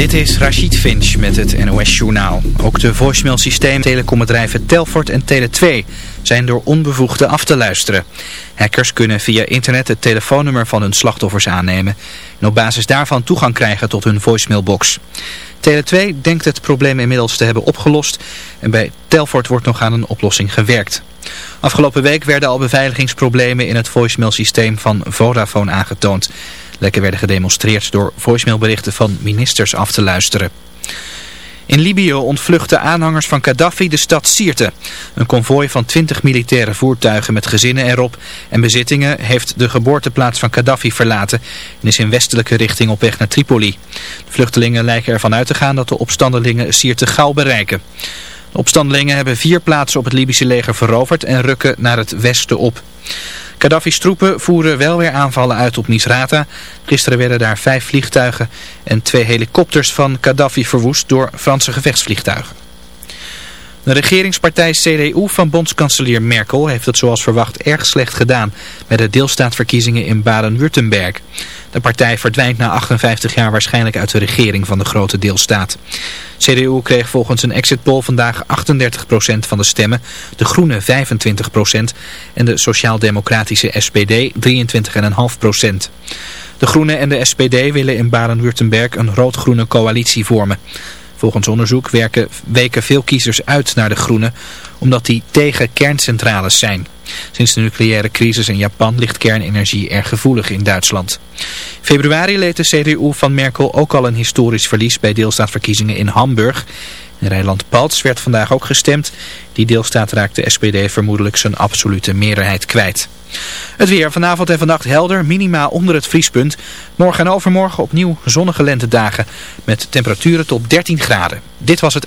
Dit is Rachid Finch met het NOS Journaal. Ook de voicemailsystemen telecombedrijven Telfort en Tele2 zijn door onbevoegden af te luisteren. Hackers kunnen via internet het telefoonnummer van hun slachtoffers aannemen en op basis daarvan toegang krijgen tot hun voicemailbox. Tele2 denkt het probleem inmiddels te hebben opgelost en bij Telfort wordt nog aan een oplossing gewerkt. Afgelopen week werden al beveiligingsproblemen in het voicemailsysteem van Vodafone aangetoond. Lekken werden gedemonstreerd door voicemailberichten van ministers af te luisteren. In Libië ontvluchten aanhangers van Gaddafi de stad Sirte. Een konvooi van 20 militaire voertuigen met gezinnen erop en bezittingen heeft de geboorteplaats van Gaddafi verlaten en is in westelijke richting op weg naar Tripoli. De vluchtelingen lijken ervan uit te gaan dat de opstandelingen Sirte gauw bereiken. De opstandelingen hebben vier plaatsen op het Libische leger veroverd en rukken naar het westen op. Gaddafi's troepen voeren wel weer aanvallen uit op Misrata. Gisteren werden daar vijf vliegtuigen en twee helikopters van Gaddafi verwoest door Franse gevechtsvliegtuigen. De regeringspartij CDU van bondskanselier Merkel heeft het zoals verwacht erg slecht gedaan met de deelstaatverkiezingen in Baden-Württemberg. De partij verdwijnt na 58 jaar waarschijnlijk uit de regering van de grote deelstaat. CDU kreeg volgens een exit poll vandaag 38% van de stemmen, de Groenen 25% en de Sociaal-Democratische SPD 23,5%. De Groenen en de SPD willen in Baden-Württemberg een rood-groene coalitie vormen. Volgens onderzoek werken, weken veel kiezers uit naar de Groenen omdat die tegen kerncentrales zijn. Sinds de nucleaire crisis in Japan ligt kernenergie erg gevoelig in Duitsland. februari leed de CDU van Merkel ook al een historisch verlies bij deelstaatverkiezingen in Hamburg. In Rijnland-Palts werd vandaag ook gestemd. Die deelstaat raakt de SPD vermoedelijk zijn absolute meerderheid kwijt. Het weer vanavond en vannacht helder, minimaal onder het vriespunt. Morgen en overmorgen opnieuw zonnige lentedagen met temperaturen tot 13 graden. Dit was het...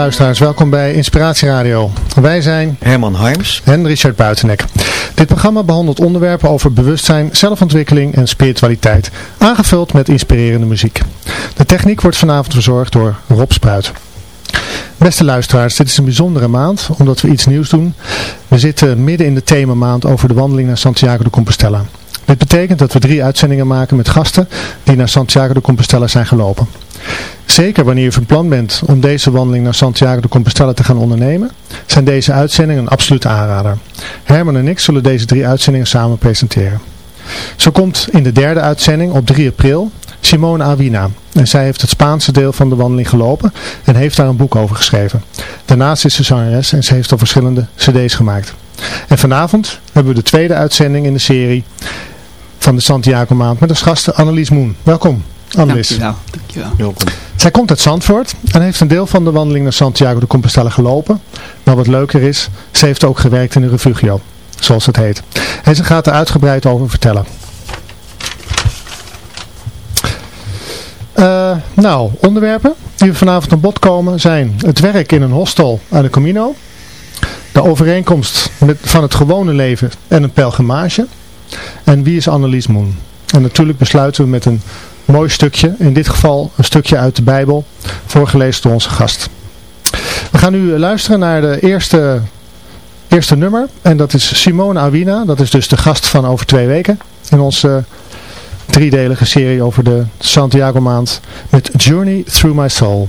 Luisteraars, welkom bij Inspiratie Radio. Wij zijn Herman Harms. en Richard Buitenek. Dit programma behandelt onderwerpen over bewustzijn, zelfontwikkeling en spiritualiteit, aangevuld met inspirerende muziek. De techniek wordt vanavond verzorgd door Rob Spruit. Beste luisteraars, dit is een bijzondere maand, omdat we iets nieuws doen. We zitten midden in de themamaand over de wandeling naar Santiago de Compostela. Dit betekent dat we drie uitzendingen maken met gasten die naar Santiago de Compostela zijn gelopen. Zeker wanneer je van plan bent om deze wandeling naar Santiago de Compostela te gaan ondernemen, zijn deze uitzendingen een absolute aanrader. Herman en ik zullen deze drie uitzendingen samen presenteren. Zo komt in de derde uitzending op 3 april Simone Awina. En zij heeft het Spaanse deel van de wandeling gelopen en heeft daar een boek over geschreven. Daarnaast is ze zangeres en ze heeft al verschillende cd's gemaakt. En vanavond hebben we de tweede uitzending in de serie van de Santiago maand met als gasten Annelies Moen. Welkom Annelies. Dankjewel. Dankjewel. Welkom. Zij komt uit Zandvoort en heeft een deel van de wandeling naar Santiago de Compostela gelopen. Maar wat leuker is, ze heeft ook gewerkt in een refugio, zoals het heet. En ze gaat er uitgebreid over vertellen. Eh, nou, onderwerpen die vanavond aan bod komen zijn het werk in een hostel aan de Camino. De overeenkomst met, van het gewone leven en een pelgrimage. En wie is Annelies Moen? En natuurlijk besluiten we met een mooi stukje. In dit geval een stukje uit de Bijbel, voorgelezen door onze gast. We gaan nu luisteren naar de eerste, eerste nummer. En dat is Simone Awina. Dat is dus de gast van over twee weken. In onze driedelige serie over de Santiago maand. Met Journey Through My Soul.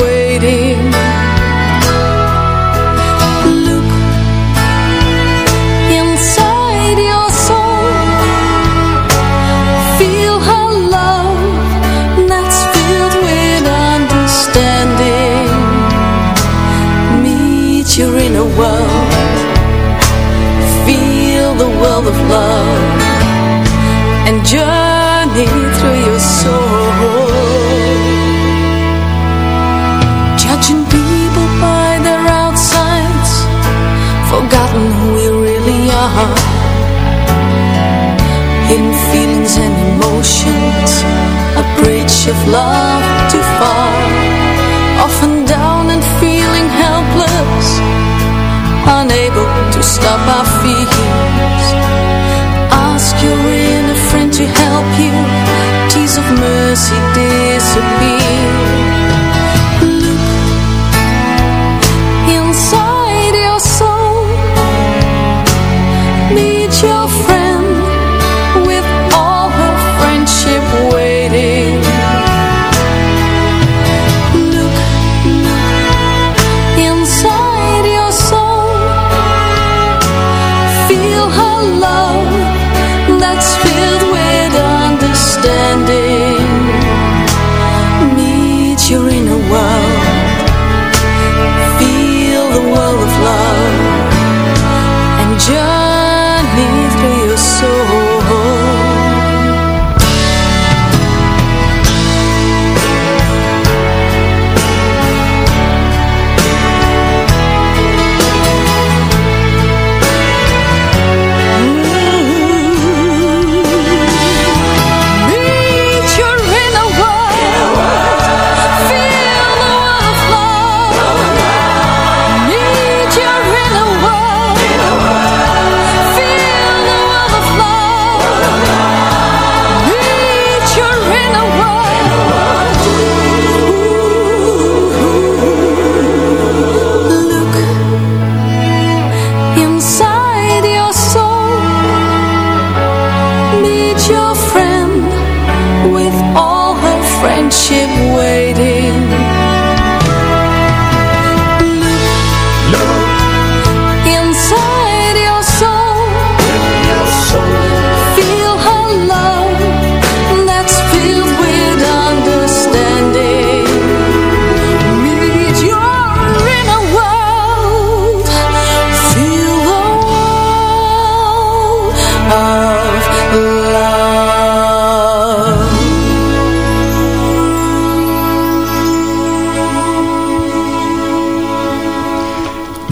waiting. Look inside your soul. Feel her love that's filled with understanding. Meet your inner world. Feel the world of love. And journey and emotions A bridge of love too far Often down and feeling helpless Unable to stop our fears. Ask your inner friend to help you Tears of mercy disappear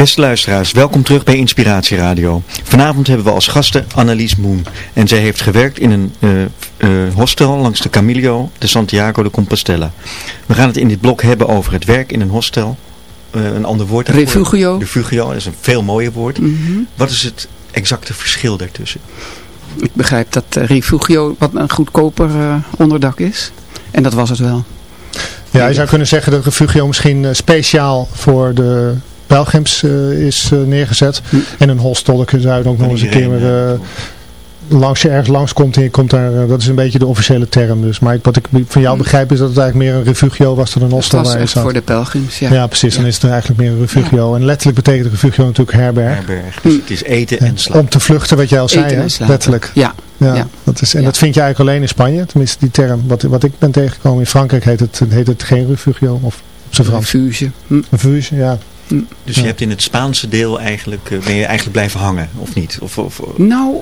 Beste luisteraars, welkom terug bij Inspiratie Radio. Vanavond hebben we als gasten Annelies Moon. En zij heeft gewerkt in een uh, uh, hostel langs de Camillo de Santiago de Compostela. We gaan het in dit blok hebben over het werk in een hostel. Uh, een ander woord daarvoor. Refugio. Refugio, dat is een veel mooier woord. Mm -hmm. Wat is het exacte verschil daartussen? Ik begrijp dat refugio wat een goedkoper onderdak is. En dat was het wel. Ja, je zou kunnen zeggen dat refugio misschien speciaal voor de pelgrims uh, is uh, neergezet. En een hostel, daar zou je ook nog eens een keer... Uh, langs je ergens langs komt en je komt daar, eh, dat is een beetje de officiële term dus. Maar wat ik van jou begrijp is dat het eigenlijk meer een refugio was dan een hostel was waar je echt zat. voor de pelgrims, ja. Ja, precies. Dan is het er eigenlijk meer een refugio. En letterlijk betekent refugio natuurlijk herberg. Herberg. Dus het is eten en En slapen. om te vluchten, wat jij al zei, Eten hè? en slapen. letterlijk. Ja, Ja, Ja. Dat is, en Ja. dat vind je eigenlijk alleen in Spanje, tenminste die term. Wat, wat ik ben tegengekomen in Frankrijk heet het, heet het geen refugio, of op zijn Frans. refuge. Hm. Refuge, ja. Dus Ja. je hebt in het Spaanse deel eigenlijk, eh, ben je eigenlijk blijven hangen, of niet? Of, of Nou,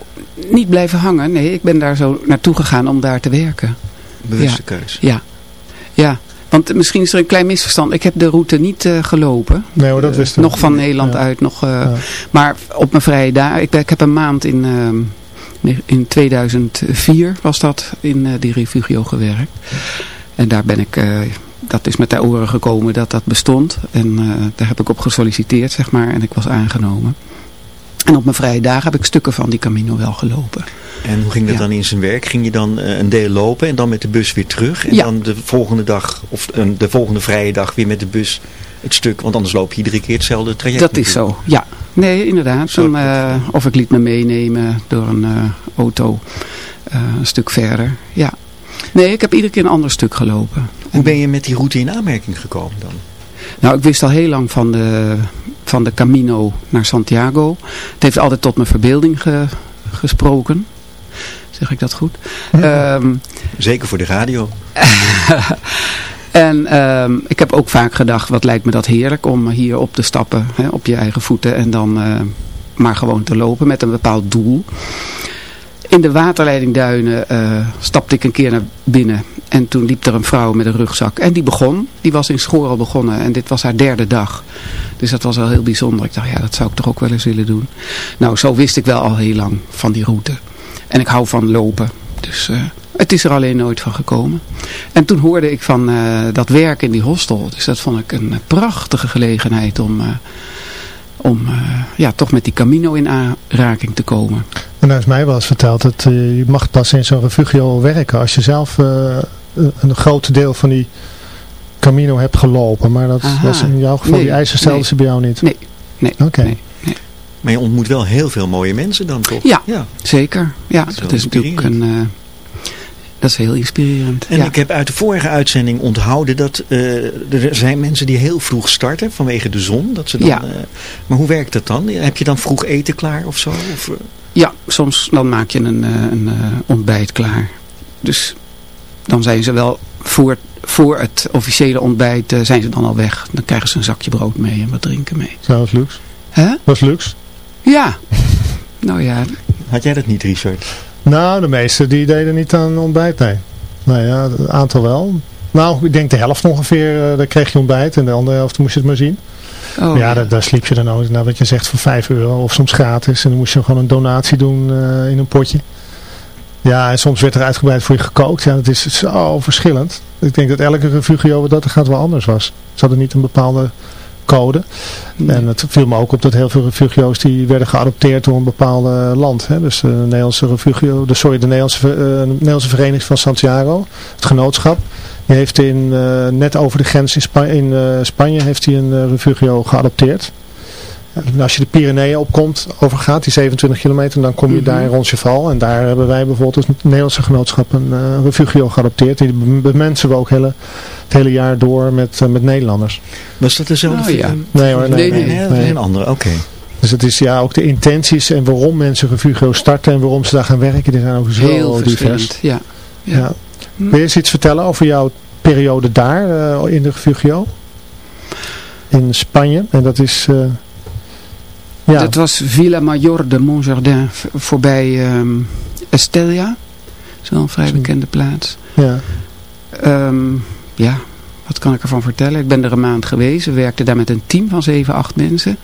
niet blijven hangen. Nee, ik ben daar zo naartoe gegaan om daar te werken. bewuste keus? Ja, ja. Want misschien is er een klein misverstand. Ik heb de route niet eh, gelopen. Nee hoor, dat Eh, wist ik. Nog van Nederland Ja. uit. Nog, eh, Ja. Maar op mijn vrije dagen. Ik, ik heb een maand in, ehm, in 2004 was dat in eh, die refugio gewerkt. En daar ben ik... dat is met de oren gekomen dat dat bestond. En eh, daar heb ik op gesolliciteerd, zeg maar. En ik was aangenomen. En op mijn vrije dagen heb ik stukken van die Camino wel gelopen. En hoe ging dat Ja. dan in zijn werk? Ging je dan eh, een deel lopen en dan met de bus weer terug? En Ja. dan de volgende dag, of de volgende vrije dag weer met de bus het stuk? Want anders loop je iedere keer hetzelfde traject. Dat is zo, ja. Nee, inderdaad. Dan, eh, of ik liet me meenemen door een auto een stuk verder. Ja. Nee, ik heb iedere keer een ander stuk gelopen. Hoe ben je met die route in aanmerking gekomen dan? Nou, ik wist al heel lang van de, van de Camino naar Santiago. Het heeft altijd tot mijn verbeelding ge- gesproken. Zeg ik dat goed? Ehm, Zeker voor de radio. En ehm, ik heb ook vaak gedacht, wat lijkt me dat heerlijk om hier op te stappen, hè, op je eigen voeten en dan eh, maar gewoon te lopen met een bepaald doel. In de waterleidingduinen eh, stapte ik een keer naar binnen en toen liep er een vrouw met een rugzak en die begon, die was in Schorel begonnen en dit was haar derde dag. Dus dat was wel heel bijzonder. Ik dacht, ja dat zou ik toch ook wel eens willen doen. Nou, zo wist ik wel al heel lang van die route. En ik hou van lopen, dus eh, het is er alleen nooit van gekomen. En toen hoorde ik van eh, dat werk in die hostel. Dus dat vond ik een prachtige gelegenheid om, om ja, toch met die Camino in aanraking te komen. En daar is mij wel eens verteld dat eh, je mag pas in zo'n refugio werken als je zelf eh, een groot deel van die Camino hebt gelopen. Maar dat Aha. was in jouw geval, Nee, die eisen stelden nee. ze bij jou niet. Nee, nee, Oké. nee. Maar je ontmoet wel heel veel mooie mensen dan toch? Ja. ja. Zeker. Ja, Dat is dat, wel is natuurlijk een... eh, dat is heel inspirerend. En ja. ik heb uit de vorige uitzending onthouden dat eh, er zijn mensen die heel vroeg starten vanwege de zon. Dat ze dan, Ja. eh, maar hoe werkt dat dan? Heb je dan vroeg eten klaar of zo? Of, eh, Ja, soms dan maak je een, eh, een eh, ontbijt klaar. Dus dan zijn ze wel voor, voor het officiële ontbijt eh, zijn ze dan al weg. Dan krijgen ze een zakje brood mee en wat drinken mee. Zo, dat is luxe. Dat is luxe. Ja. nou ja, had jij dat niet, Richard? Nou, de meesten die deden niet aan ontbijt, nee. Nou ja, een aantal wel. Nou, ik denk de helft ongeveer, eh, daar kreeg je ontbijt. En de andere helft moest je het maar zien. oh, ja, daar, daar sliep je dan ook, nou, wat je zegt, voor 5 euro of soms gratis. En dan moest je gewoon een donatie doen eh, in een potje. Ja, en soms werd er uitgebreid voor je gekookt. Ja, dat is zo verschillend. Ik denk dat elke refugio dat er gaat wel anders was. Ze hadden niet een bepaalde code. nee. En het viel me ook op dat heel veel refugio's die werden geadopteerd door een bepaalde land. Hè? Dus de Nederlandse refugio, de, sorry, de Nederlandse, eh, Nederlandse Vereniging van Santiago, het genootschap. Die heeft in, eh, net over de grens in, Spa in eh, Spanje heeft hij een eh, refugio geadopteerd. En als je de Pyreneeën opkomt, overgaat die 27 kilometer, dan kom je Mhm. daar in Roncesvalles. En daar hebben wij bijvoorbeeld als Nederlandse genootschap een refugio geadopteerd. Die bemensen we ook hele, het hele jaar door met, met Nederlanders. Was dat dezelfde Oh, ja. film? Nee hoor, nee, Nee, nee, nee, nee. Een andere, oké. Dus het is ja ook de intenties en waarom mensen refugio starten en waarom ze daar gaan werken, die zijn ook zo heel divers. verschillend. Ja. Ja. Ja. Wil je eens iets vertellen over jouw periode daar eh, in de refugio? In Spanje. En dat is... eh, ja, Dat was Villa Mayor de Montjardin voorbij ehm Estella. Dat is wel een vrij bekende plaats. ja. Ehm, ja, wat kan ik ervan vertellen? Ik ben er een maand geweest. We werkten daar met een team van 7, 8 mensen.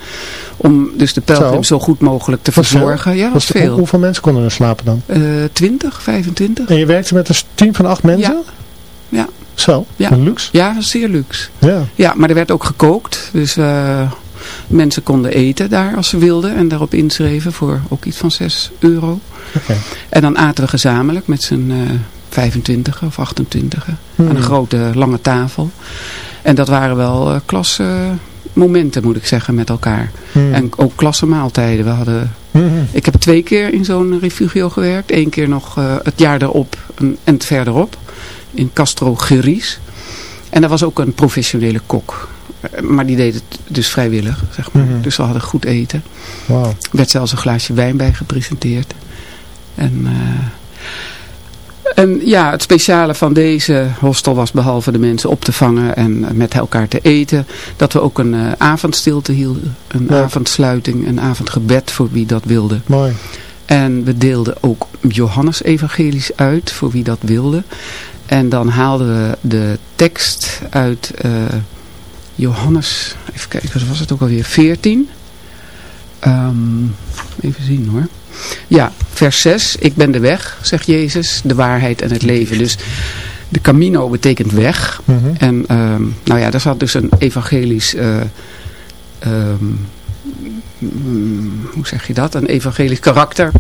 Om dus de pelgrims zo, goed mogelijk te verzorgen. Ja, dat was veel. hoeveel mensen konden er slapen dan? Eh 20, 25. En je werkte met een team van acht mensen? Ja. Ja. Zo, Ja. een luxe. Ja, zeer luxe. Ja. Ja, maar er werd ook gekookt. Dus eh, mensen konden eten daar als ze wilden. En daarop inschreven voor ook iets van 6 euro. Oké. En dan aten we gezamenlijk met z'n eh 25 of 28 Hmm. aan een grote lange tafel. En dat waren wel eh klasse momenten moet ik zeggen met elkaar. Hmm. En ook klassenmaaltijden. We hadden, Mhm. ik heb twee keer in zo'n refugio gewerkt. Eén keer nog eh, het jaar erop en, en het verderop. In Castro Geries. En daar was ook een professionele kok. Eh, Maar die deed het dus vrijwillig, zeg maar. Mhm. Dus we hadden goed eten. Er werd zelfs een glaasje wijn bij gepresenteerd. En, eh, en ja, het speciale van deze hostel was behalve de mensen op te vangen en met elkaar te eten, dat we ook een eh, avondstilte hielden. Een Ja. avondsluiting, een avondgebed voor wie dat wilde. Mooi. En we deelden ook Johannes evangelisch uit voor wie dat wilde. En dan haalden we de tekst uit eh, Johannes, even kijken, wat was het ook alweer, 14. Ehm, even zien hoor. Ja, vers 6. Ik ben de weg, zegt Jezus, de waarheid en het leven. Dus de camino betekent weg. Mhm. En ehm, nou ja, daar zat dus een evangelisch, eh, ehm, mm, hoe zeg je dat? Een evangelisch karakter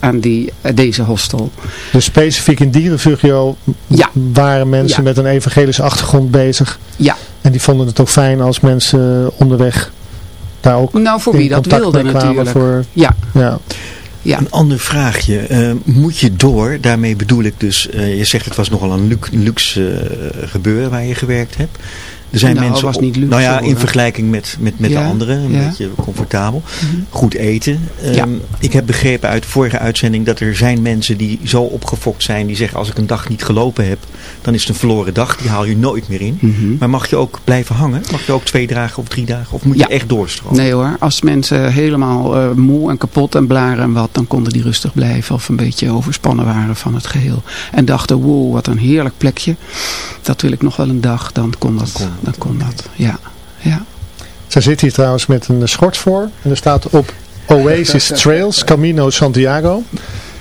aan die, eh, deze hostel. Dus specifiek in die refugio Ja. waren mensen Ja. met een evangelische achtergrond bezig. Ja. En die vonden het ook fijn als mensen onderweg daar ook Nou, voor wie dat wilde natuurlijk. Voor, Ja, ja. Ja. Een ander vraagje. Eh, moet je door, daarmee bedoel ik dus, eh, je zegt het was nogal een luxe, eh, gebeuren waar je gewerkt hebt. Er zijn Nou, mensen, was niet luxe, nou ja, in vergelijking met, met, met Ja, de anderen, een ja. beetje comfortabel. Mhm. Goed eten. Ehm, Ja. Ik heb begrepen uit vorige uitzending dat er zijn mensen die zo opgefokt zijn, die zeggen als ik een dag niet gelopen heb, dan is het een verloren dag, die haal je nooit meer in. Mhm. Maar mag je ook blijven hangen? Mag je ook twee dagen of drie dagen? Of moet je echt doorstromen? Nee hoor, als mensen helemaal eh, moe en kapot en blaren en wat, dan konden die rustig blijven of een beetje overspannen waren van het geheel. En dachten, wow, wat een heerlijk plekje. Dat wil ik nog wel een dag, dan kon dat. kon Dan kon dat, ja. ja. Ze zit hier trouwens met een schort voor. En er staat op Oasis Trails, Camino Santiago.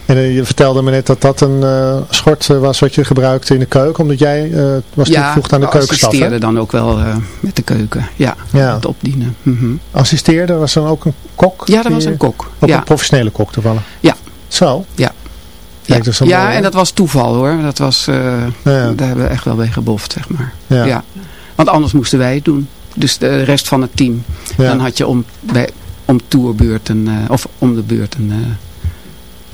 En eh, je vertelde me net dat dat een eh, schort eh, was wat je gebruikte in de keuken. Omdat jij eh, was toegevoegd aan de keukenstaf. hè? assisteerde dan ook wel eh, met de keuken. Ja, Ja. het opdienen. Mhm. Assisteerde, was dan ook een kok? Ja, dat was een kok. Ook Ja, een professionele kok toevallig? Ja. Zo? ja. Ja mooi, hè? en dat was toeval hoor. Dat was, eh, Ja. Daar hebben we echt wel bij geboft, zeg maar. Ja. Want anders moesten wij het doen. Dus de rest van het team. Ja. Dan had je om, bij, om tourbeurten, eh, of om de beurt een... eh,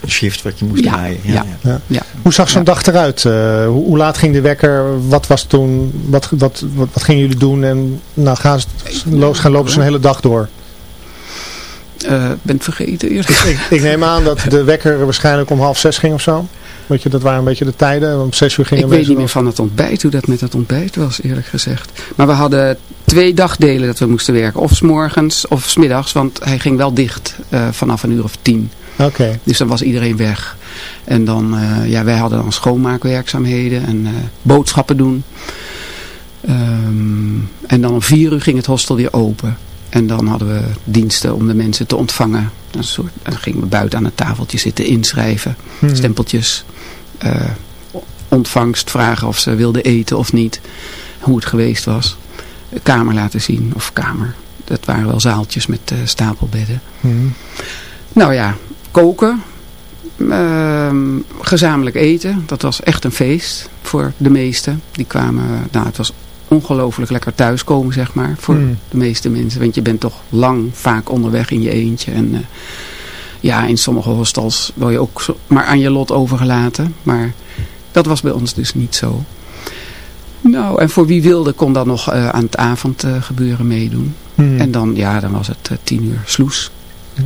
Een shift wat je moest Ja, draaien. ja. ja. ja. Hoe zag zo'n Ja. dag eruit? Eh, hoe, hoe laat ging de wekker? Wat was toen? Wat, wat, wat, wat gingen jullie doen? En nou gaan ze gaan lopen ze een hele dag door. eh, ben het vergeten eerlijk. Dus ik, ik neem aan dat de wekker waarschijnlijk om half zes ging of zo. Weet je, dat waren een beetje de tijden. Om zes uur gingen Ik weet niet meer van het ontbijt, hoe dat met het ontbijt was, eerlijk gezegd. Maar we hadden twee dagdelen dat we moesten werken. Of s morgens of s middags, want hij ging wel dicht eh, vanaf een uur of tien. Oké. Dus dan was iedereen weg. En dan, eh, ja, wij hadden dan schoonmaakwerkzaamheden en eh, boodschappen doen. Ehm, en dan om vier uur ging het hostel weer open. En dan hadden we diensten om de mensen te ontvangen. Een soort, dan gingen we buiten aan het tafeltje zitten inschrijven. Hmm. Stempeltjes. Eh, ontvangst vragen of ze wilden eten of niet. Hoe het geweest was. Kamer laten zien. Of kamer. Dat waren wel zaaltjes met eh, stapelbedden. Hmm. Nou ja, koken. Ehm, gezamenlijk eten. Dat was echt een feest voor de meesten. Die kwamen, nou het was ongelooflijk lekker thuiskomen zeg maar. Voor Hmm. de meeste mensen. Want je bent toch lang vaak onderweg in je eentje. En eh, ja, in sommige hostels word je ook zo, maar aan je lot overgelaten. Maar dat was bij ons dus niet zo. Nou, en voor wie wilde kon dan nog eh, aan het avondgebeuren meedoen. Hmm. En dan, ja, dan was het eh, tien uur sloes.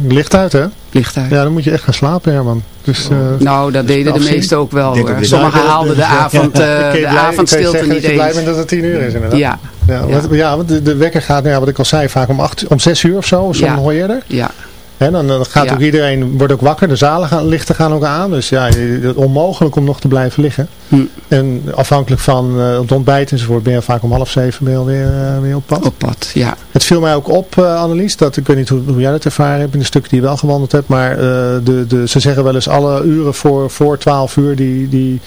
Licht uit hè? Licht uit. Ja, dan moet je echt gaan slapen Herman. Dus, eh, Nou, dat deden de afzien? meesten ook wel Ik Sommigen Ja, de- haalden de, de- avond, ja, eh, ik de blij- avondstilte ik niet dat je blij eens. dat het tien uur is inderdaad. Ja, Ja, Ja. want- ja want de, de wekker gaat, nou ja, wat ik al zei, vaak om, acht, om zes uur of zo, of soms Ja. nog eerder. ja, En dan, dan gaat Ja. ook iedereen, wordt ook wakker, de zalen gaan, lichten gaan ook aan. Dus ja, het onmogelijk om nog te blijven liggen. Hm. En afhankelijk van eh, het ontbijt enzovoort ben je vaak om half zeven ben je alweer eh, weer op pad. op pad. Ja, Het viel mij ook op, eh, Annelies, dat ik weet niet hoe, hoe jij dat ervaren hebt in de stukken die je wel gewandeld hebt. Maar de, de, ze zeggen wel eens alle uren voor, voor 12 uur die... die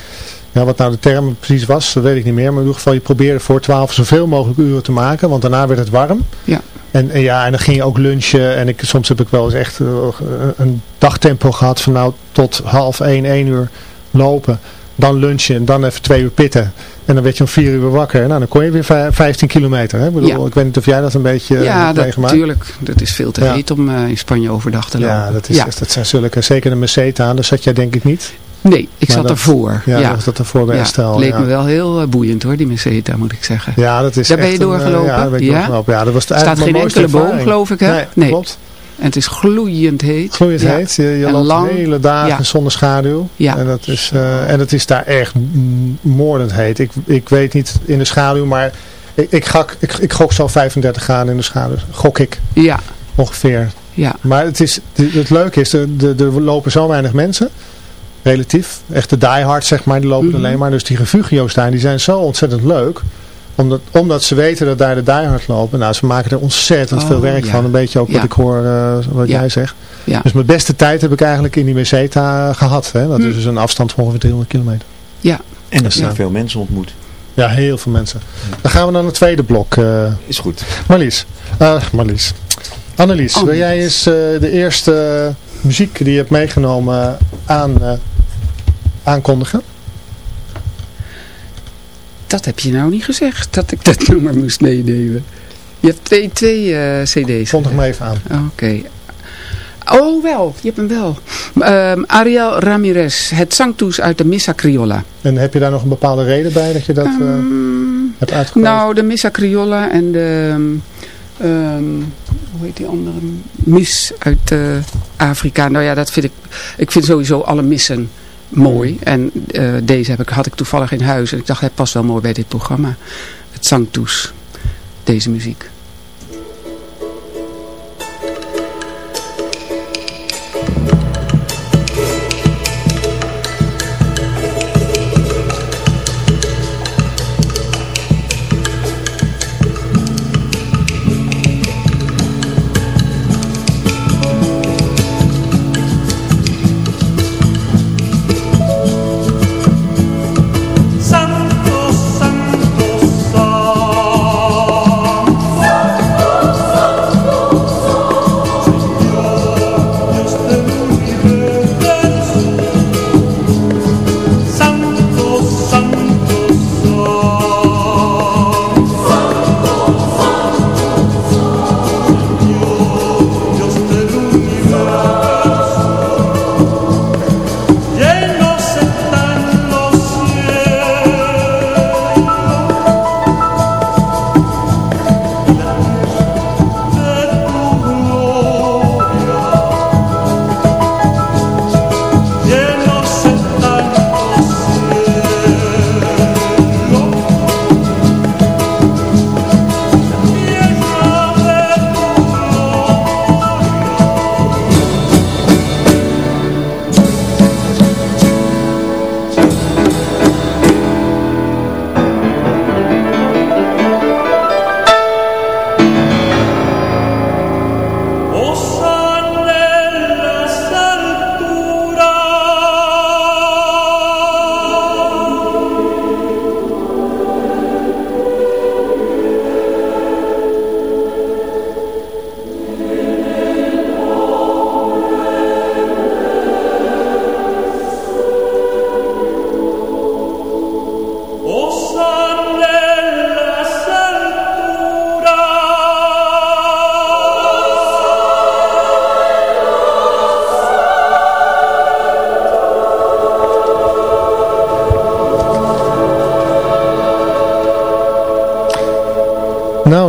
ja, wat nou de term precies was, dat weet ik niet meer. Maar in ieder geval, je probeerde voor 12 zoveel mogelijk uren te maken. Want daarna werd het warm. Ja. En, en ja, en dan ging je ook lunchen. En ik, soms heb ik wel eens echt eh, een dagtempo gehad van nou tot half 1, 1 uur lopen. Dan lunchen en dan even twee uur pitten. En dan werd je om vier uur wakker. Nou, dan kon je weer vij- 15 kilometer. Hè? Ik, bedoel, Ja. ik weet niet of jij dat een beetje eh, ja, dat, natuurlijk. Dat is veel te Ja. heet om eh, in Spanje overdag te lopen. Ja, dat, is, ja. dat zijn zulke, zeker de Meseta, daar zat jij denk ik niet. Nee, ik Maar zat ervoor. Ja, Ja, dat was dat ervoor bij Ja, Estelle. leek ja. me wel heel eh, boeiend hoor, die Meseta moet ik zeggen. Ja, dat is Daar ben je een, eh, doorgelopen? ja, daar ben ik Ja? doorgelopen. Ja, dat was de, Staat geen enkele boom geloof ik hè? Nee, Nee. klopt. En het is gloeiend heet. Gloeiend Ja. heet. Je, loopt lang. hele dagen Ja. zonder schaduw. Ja. En, dat is, eh, en het is daar echt moordend heet. Ik, ik weet niet in de schaduw, maar ik, ik, gok, ik, ik gok zo 35 graden in de schaduw. Gok ik Ja, ongeveer. ja. Maar het, is, het leuke is, er, er lopen zo weinig mensen. Relatief. Echt de diehards zeg maar, die lopen Mhm. alleen maar. Dus die refugio's daar, die zijn zo ontzettend leuk. Omdat, omdat ze weten dat daar de diehards lopen. Nou, ze maken er ontzettend Oh, veel werk ja. van. Een beetje ook wat Ja. ik hoor, eh, wat Ja. jij zegt. Ja. Dus mijn beste tijd heb ik eigenlijk in die Meseta gehad. Hè? Dat Hm. is dus een afstand van ongeveer 300 kilometer. En er zijn Ja. veel mensen ontmoet. Ja, heel veel mensen. Dan gaan we naar het tweede blok. eh, Is goed. Marlies. Eh, Marlies. Annelies, wil jij eens eh, de eerste muziek die je hebt meegenomen aan, eh, aankondigen? Dat heb je nou niet gezegd, dat ik dat nummer moest meenemen. Je hebt twee, twee eh, cd's. Kondig me even aan. Oké. Oh, wel. Je hebt hem wel. Ehm, Ariel Ramirez, het zangtoes uit de Missa Criolla. En heb je daar nog een bepaalde reden bij dat je dat Ehm, hebt uitgekozen? nou, de Missa Criolla en de... ehm, hoe heet die andere? Mis uit eh, Afrika. Nou ja, dat vind ik... Ik vind sowieso alle missen mooi. En eh, deze heb ik, had ik toevallig in huis. En ik dacht, hij past wel mooi bij dit programma. Het zangtoes. Deze muziek.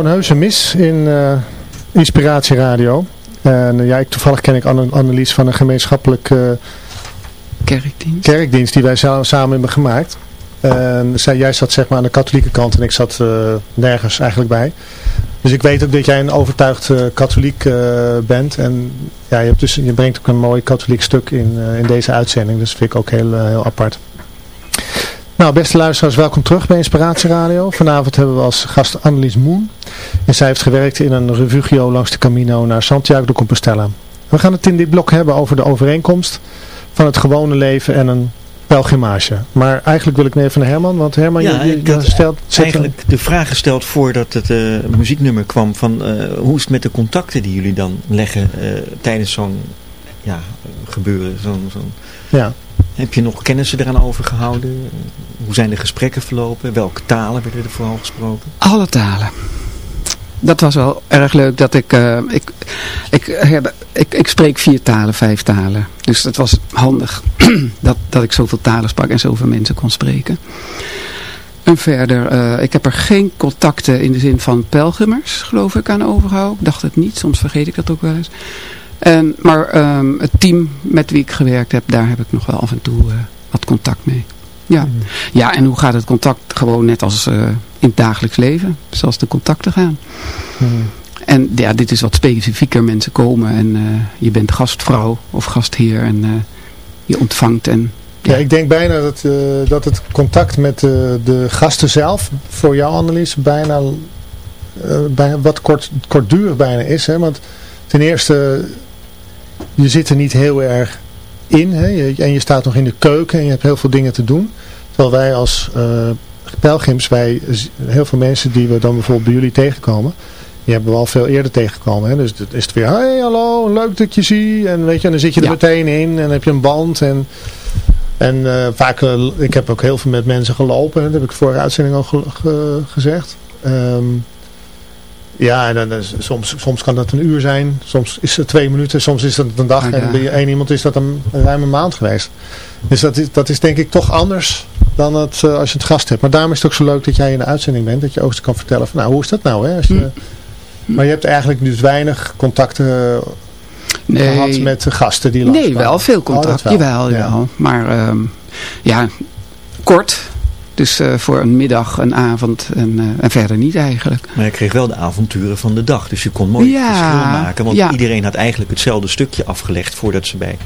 Een heuse mis in eh Inspiratie Radio. En eh, ja, ik, toevallig ken ik Anne Annelies van een gemeenschappelijk eh, Kerkdienst. kerkdienst die wij samen hebben gemaakt. En zij, jij zat zeg maar aan de katholieke kant en ik zat nergens eigenlijk bij. Dus ik weet ook dat jij een overtuigd katholiek bent. En ja, je, hebt dus, je brengt ook een mooi katholiek stuk in, in deze uitzending. Dus dat vind ik ook heel, heel apart. Nou, beste luisteraars, welkom terug bij Inspiratie Radio. Vanavond hebben we als gast Annelies Moen. En zij heeft gewerkt in een refugio langs de Camino naar Santiago de Compostela. We gaan het in dit blok hebben over de overeenkomst van het gewone leven en een pelgrimage. Maar eigenlijk wil ik nu even naar Herman, want Herman, Ja, je, stelt... Eigenlijk de vraag gesteld voordat het eh, muzieknummer kwam van eh, hoe is het met de contacten die jullie dan leggen eh, tijdens zo'n ja, gebeuren? Zo'n, zo'n, Ja. heb je nog kennissen eraan overgehouden? hoe zijn de gesprekken verlopen? Welke talen werden er vooral gesproken? Alle talen. Dat was wel erg leuk dat ik, eh, ik, ik, heb, ik, ik spreek vier talen, vijf talen. Dus het was handig dat, dat ik zoveel talen sprak en zoveel mensen kon spreken. En verder, eh, ik heb er geen contacten in de zin van pelgrimers, geloof ik, aan overgehouden. Ik dacht het niet, soms vergeet ik dat ook wel eens. En, maar ehm, het team met wie ik gewerkt heb, daar heb ik nog wel af en toe eh, wat contact mee. Ja. ja, en hoe gaat het contact gewoon net als eh, in het dagelijks leven, zoals de contacten gaan. En ja, dit is wat specifieker. Mensen komen en je bent gastvrouw of gastheer en je ontvangt en ja, ik denk bijna dat, dat het contact met de gasten zelf, voor jou Annelies, bijna, bijna wat kort, kortdurig bijna is. Hè? Want ten eerste, je zit er niet heel erg in. Hè? En je staat nog in de keuken en je hebt heel veel dingen te doen. Terwijl wij als pelgrims, wij, heel veel mensen die we dan bijvoorbeeld bij jullie tegenkomen, die hebben we al veel eerder tegengekomen. Hè? Dus het is het weer, hey hallo, leuk dat je zie. En weet je, en dan zit je er Ja. meteen in en heb je een band en... En eh, vaak, eh, ik heb ook heel veel met mensen gelopen. hè, Dat heb ik vorige uitzending al ge- ge- gezegd. Ehm, ja, en dan, soms, soms kan dat een uur zijn. Soms is het twee minuten. Soms is dat een dag. En bij één iemand is dat een, een ruime maand geweest. Dus dat is, dat is denk ik toch anders dan het, eh, als je het gast hebt. Maar daarom is het ook zo leuk dat jij in de uitzending bent. Dat je ook kan vertellen van, nou, hoe is dat nou? Hè? Als je, Hm. Maar je hebt eigenlijk dus weinig contacten eh, gehad met de gasten die Nee, langskwamen. wel veel Oh, contact. wel. Jawel, Ja. Maar ehm, ja, kort. Dus eh, voor een middag, een avond en, eh, en verder niet eigenlijk. Maar je kreeg wel de avonturen van de dag. Dus je kon mooi Ja, het verschil maken. Want ja. iedereen had eigenlijk hetzelfde stukje afgelegd voordat ze bij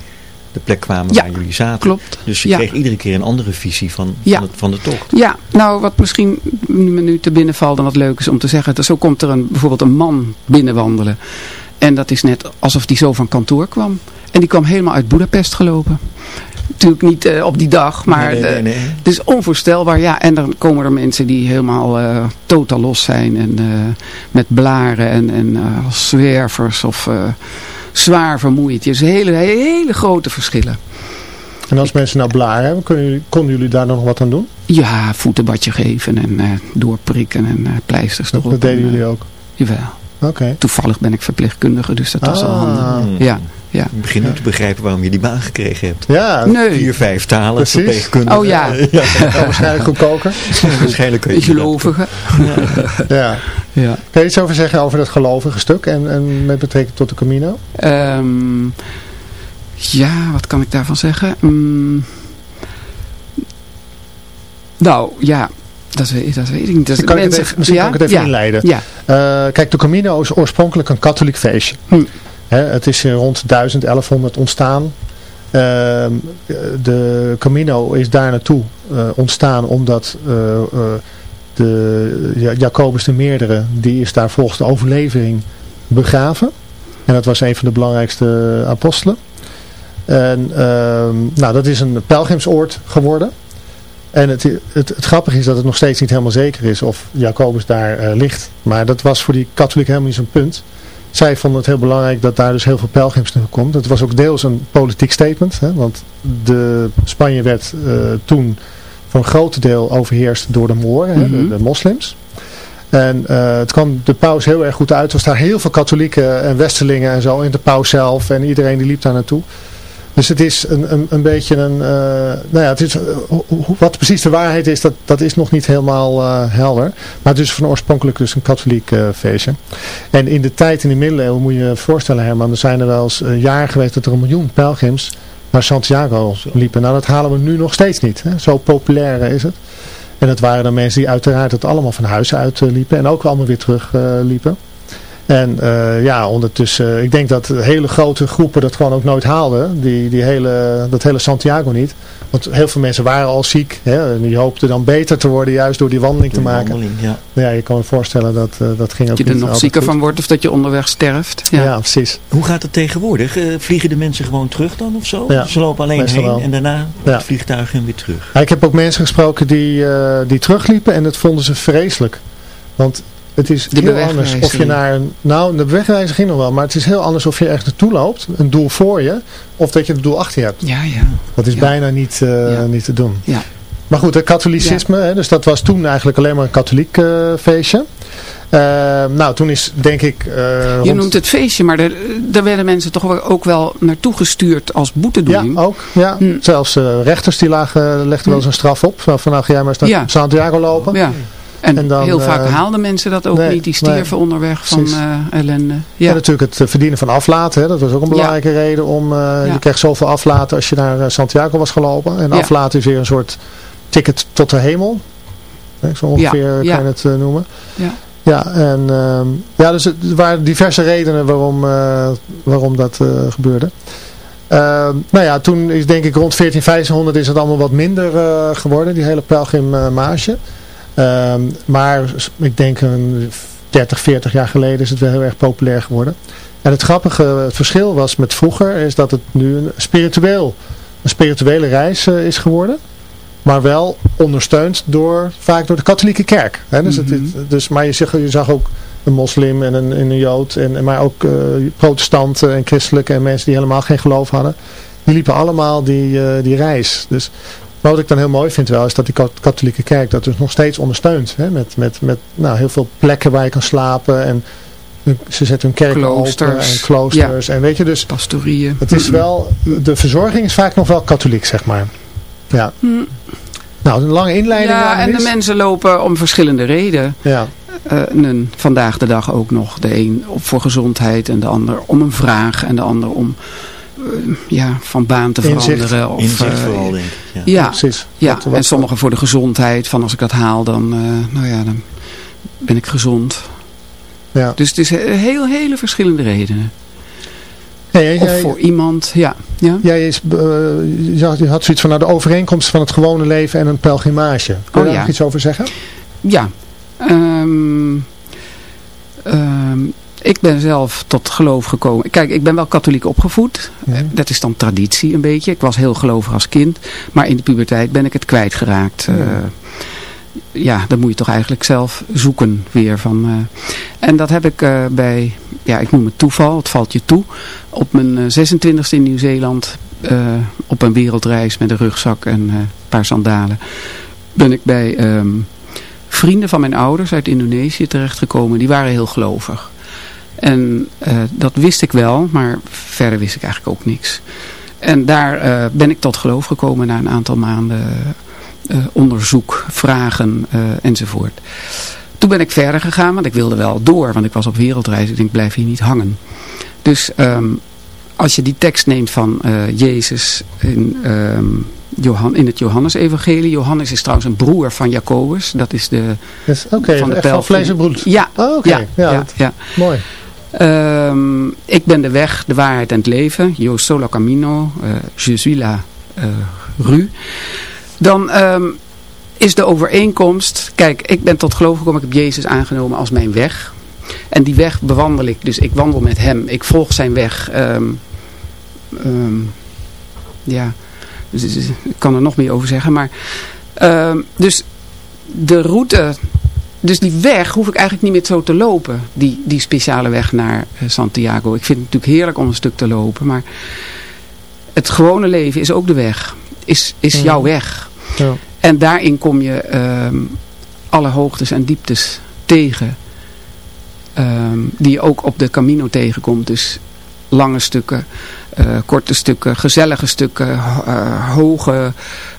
de plek kwamen Ja, waar jullie zaten. Klopt. Dus je kreeg iedere keer een andere visie van, van, het, van de tocht. Ja, nou wat misschien me nu te binnen valt en wat leuk is om te zeggen. dat Zo komt er een, bijvoorbeeld een man binnenwandelen. En dat is net alsof die zo van kantoor kwam. En die kwam helemaal uit Boedapest gelopen. Natuurlijk niet eh, op die dag, maar Nee, nee, nee, nee. het is onvoorstelbaar. Ja, en dan komen er mensen die helemaal eh, totaal los zijn. En eh, met blaren en, en eh, als zwervers of eh, zwaar vermoeid. Dus hele, hele grote verschillen. En als mensen nou blaren hebben, kunnen jullie, konden jullie daar nog wat aan doen? Ja, voetenbadje geven en eh, doorprikken en eh, pleisters Dat, erop. dat deden En, jullie ook? Jawel. Oké. Toevallig ben ik verpleegkundige, dus dat was wel Ah. handig. Hmm. Ja, ja. Ik begin nu te begrijpen waarom je die baan gekregen hebt. Ja, Nee, Vier, vijf talen, Precies. verpleegkundige. Oh ja. ja, waarschijnlijk goedkoper. Waarschijnlijk kun je gelovige. Ja. Ja. Kun je iets over zeggen over dat gelovige stuk en, en met betrekking tot de Camino? Ehm, ja, wat kan ik daarvan zeggen? Mm, nou, ja, dat weet, dat weet ik niet. Dat Misschien kan, ik het even, misschien ja, kan ik het even ja, inleiden. Ja, Eh, kijk, de Camino is oorspronkelijk een katholiek feestje. Hm. Het is rond 1000, 1100 ontstaan. Ehm, de Camino is daar naartoe eh, ontstaan omdat eh, de, ja, Jacobus de Meerdere, die is daar volgens de overlevering begraven. En dat was een van de belangrijkste apostelen. En ehm, nou, dat is een pelgrimsoord geworden. En het, het, het grappige is dat het nog steeds niet helemaal zeker is of Jacobus daar ligt. Maar dat was voor die katholieken helemaal niet zo'n punt. Zij vonden het heel belangrijk dat daar dus heel veel pelgrims naartoe komt. Dat was ook deels een politiek statement. Hè, want de Spanje werd eh, toen voor een groot deel overheerst door de Mooren, hè, Mhm. de moslims. En eh, het kwam de paus heel erg goed uit. Er was daar heel veel katholieken en westerlingen en zo. En de paus zelf en iedereen die liep daar naartoe. Dus het is een, een, een beetje een... eh, nou ja, het is, eh, wat precies de waarheid is, dat, dat is nog niet helemaal eh, helder. Maar het is van oorspronkelijk dus een katholiek feestje. En in de tijd, in de middeleeuwen, moet je je voorstellen Herman, er zijn er wel eens een jaar geweest dat er een miljoen pelgrims naar Santiago liepen. Nou, dat halen we nu nog steeds niet. Hè? Zo populair is het. En dat waren dan mensen die uiteraard het allemaal van huis uit liepen en ook allemaal weer terug liepen. En eh, ja, ondertussen, ik denk dat hele grote groepen dat gewoon ook nooit haalden. Die, die hele, dat hele Santiago niet. Want heel veel mensen waren al ziek. Hè, en die hoopten dan beter te worden juist door die wandeling te Door maken. wandeling, ja. Ja, je kan je voorstellen dat eh, dat ging ook dat je er nog zieker goed. van wordt of dat je onderweg sterft. Ja, Ja. precies. Hoe gaat het tegenwoordig? Eh, vliegen de mensen gewoon terug dan of zo? Ja, Ze lopen alleen heen wel. en daarna het vliegtuig en weer terug. Ja, ik heb ook mensen gesproken die, eh, die terugliepen en dat vonden ze vreselijk. Want het is De heel anders of je naar een... Nou, de bewegwijzering ging nog wel, maar het is heel anders of je ergens naartoe loopt, een doel voor je, of dat je het doel achter je hebt. Ja, ja. Dat is Ja. bijna niet, eh, Ja. niet te doen. Ja. Maar goed, het katholicisme, hè, dus dat was toen eigenlijk alleen maar een katholiek eh, feestje. Eh, nou, toen is denk ik... eh, Je rond- noemt het feestje, maar er, daar werden mensen toch ook wel naartoe gestuurd als Ja, boetedoening. ook. Ja. Hm. Zelfs rechters die lagen, legden wel eens een straf op. Van, vanaf ga jij maar eens naar Ja. Santiago lopen. Ja. En, En dan, heel vaak eh, haalden mensen dat ook nee, niet. Die stierven onderweg van eh, ellende. En Ja. natuurlijk het eh, verdienen van aflaten. Hè. Dat was ook een belangrijke reden om... Ja. Je kreeg zoveel aflaten als je naar Santiago was gelopen. En aflaten is weer een soort ticket tot de hemel. Hè, Zo ongeveer kan je het noemen. Ja. Ja, en ehm, ja, dus het- er waren diverse redenen waarom, waarom dat gebeurde. Ehm, nou ja, toen is denk ik rond 14, 1500 is het allemaal wat minder geworden, die hele pelgrimage. Ehm maar ik denk een 30, 40 jaar geleden is het wel heel erg populair geworden. En het grappige, het verschil was met vroeger, is dat het nu een spiritueel, een spirituele reis eh, is geworden. Maar wel ondersteund door, vaak door de katholieke kerk. Hè? Dus Mhm. het- dus, maar je zag, je zag ook een moslim en een, en een jood, en, en maar ook eh, protestanten en christelijke en mensen die helemaal geen geloof hadden. Die liepen allemaal die, eh, die reis. Dus, maar wat ik dan heel mooi vind wel, is dat die kat- katholieke kerk dat dus nog steeds ondersteunt. Hè? Met, met, met nou, heel veel plekken waar je kan slapen en ze zetten hun kerken open Kloosters. en kloosters. En weet je, dus Pastorieën. het is wel, de verzorging is vaak nog wel katholiek, zeg maar. Ja. Hm. Nou, een lange inleiding. Ja, en de mensen lopen om verschillende redenen. Ja, eh, vandaag de dag ook nog. De een voor gezondheid en de ander om een vraag. En de ander om ja, van baan te Inzicht. veranderen. Of, Inzicht eh, vooral, denk ik. Ja. Ja, precies. ja. Wat- wat- en sommigen voor de gezondheid. Van als ik dat haal, dan, eh, nou ja, dan ben ik gezond. Ja. Dus het is he- heel, hele verschillende redenen. Hey, Of jij, voor iemand, ja. ja. jij is, eh, je, had, je had zoiets van nou, de overeenkomst van het gewone leven en een pelgrimage. Kun je Oh, daar ja. nog iets over zeggen? Ja. Ehm, ehm, ik ben zelf tot geloof gekomen. Kijk, ik ben wel katholiek opgevoed. Eh, Dat is dan traditie een beetje. Ik was heel gelovig als kind. Maar in de puberteit ben ik het kwijtgeraakt. Ja. ja, dan moet je toch eigenlijk zelf zoeken weer. Van, eh. En dat heb ik bij, ja, ik noem het toeval. Het valt je toe. Op mijn eh, 26e in Nieuw-Zeeland. op een wereldreis met een rugzak en een paar sandalen. Ben ik bij ehm, vrienden van mijn ouders uit Indonesië terechtgekomen. Die waren heel gelovig. En eh, dat wist ik wel, maar verder wist ik eigenlijk ook niks. En daar eh, ben ik tot geloof gekomen na een aantal maanden eh, onderzoek, vragen enzovoort. Toen ben ik verder gegaan, want ik wilde wel door, want ik was op wereldreis. Ik denk, ik blijf hier niet hangen. Dus ehm, als je die tekst neemt van Jezus in, ehm, Johan, in het Johannesevangelie. Johannes is trouwens een broer van Jacobus. Dat is de... Dus, Oké, Van de echt van vlees en bloed. Ja, Oh, Oké, ja, ja, ja. mooi. Ehm, ik ben de weg, de waarheid en het leven. Yo soy la camino. eh, je suis la eh, rue. Dan ehm, is de overeenkomst... Kijk, ik ben tot geloof gekomen. Ik heb Jezus aangenomen als mijn weg. En die weg bewandel ik. Dus ik wandel met hem. Ik volg zijn weg. Ehm, ja, dus, dus, ik kan er nog meer over zeggen. Maar, dus de route dus die weg hoef ik eigenlijk niet meer zo te lopen. Die, die speciale weg naar eh, Santiago. Ik vind het natuurlijk heerlijk om een stuk te lopen. Maar het gewone leven is ook de weg. Is, is jouw weg. Ja. En daarin kom je ehm, alle hoogtes en dieptes tegen. Ehm, die je ook op de Camino tegenkomt. Dus lange stukken, eh, korte stukken, gezellige stukken, eh, hoge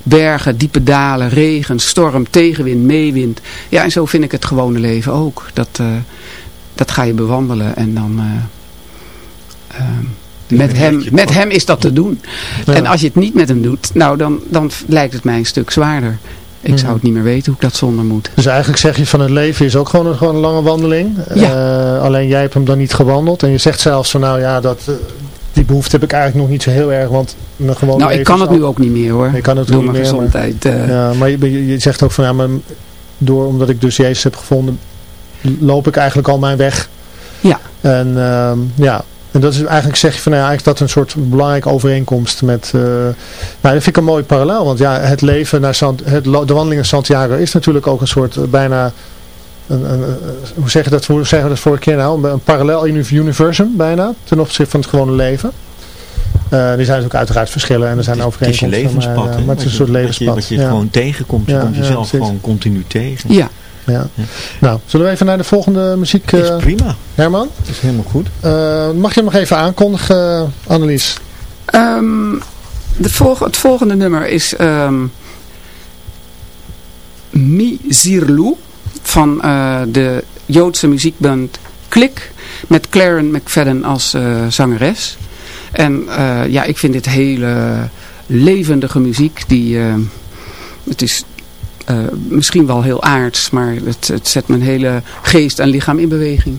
bergen, diepe dalen, regen, storm, tegenwind, meewind. Ja, en zo vind ik het gewone leven ook. Dat, eh, dat ga je bewandelen en dan... ehm, met, hem, met hem is dat te doen. Ja. En als je het niet met hem doet, nou dan, dan lijkt het mij een stuk zwaarder. Ik zou het niet meer weten hoe ik dat zonder moet. Dus eigenlijk zeg je van het leven is ook gewoon een, gewoon een lange wandeling. Eh, alleen jij hebt hem dan niet gewandeld. En je zegt zelfs van nou ja, dat, die behoefte heb ik eigenlijk nog niet zo heel erg. Want mijn gewone Nou, ik kan het nu ook niet meer hoor. Je kan het Door niet mijn meer, maar- gezondheid. eh, Ja, maar je, je- zegt ook van ja, maar door, omdat ik dus Jezus heb gevonden, loop ik eigenlijk al mijn weg. Ja. En ehm, ja, en dat is eigenlijk zeg je van nou ja, eigenlijk dat een soort belangrijke overeenkomst met, eh, nou dat vind ik een mooi parallel. Want ja, het leven naar Sant, het, de wandeling in Santiago is natuurlijk ook een soort eh, bijna, een, een, een- hoe zeg je dat, hoe zeggen we dat vorige keer nou, een, een parallel uni- universum bijna, ten opzichte van het gewone leven. Eh, die zijn ook uiteraard verschillen en er zijn Het is- het is je overeenkomsten. levenspad, maar, eh, het is een soort je- wat je- levenspad. Wat je, ja. gewoon tegenkomt. Je Ja, komt jezelf gewoon continu tegen. Ja. Ja. Nou, zullen we even naar de volgende muziek, is eh, prima. Herman? Dat is helemaal goed. Eh, mag je hem nog even aankondigen, eh, Annelies? Ehm, de volg- het volgende nummer is ehm Mi Zirlu van eh, de Joodse muziekband Klik met Claren McFadden als eh, zangeres. En eh, ja, ik vind dit hele levendige muziek. Die, het is misschien wel heel aards, maar het, het zet mijn hele geest en lichaam in beweging.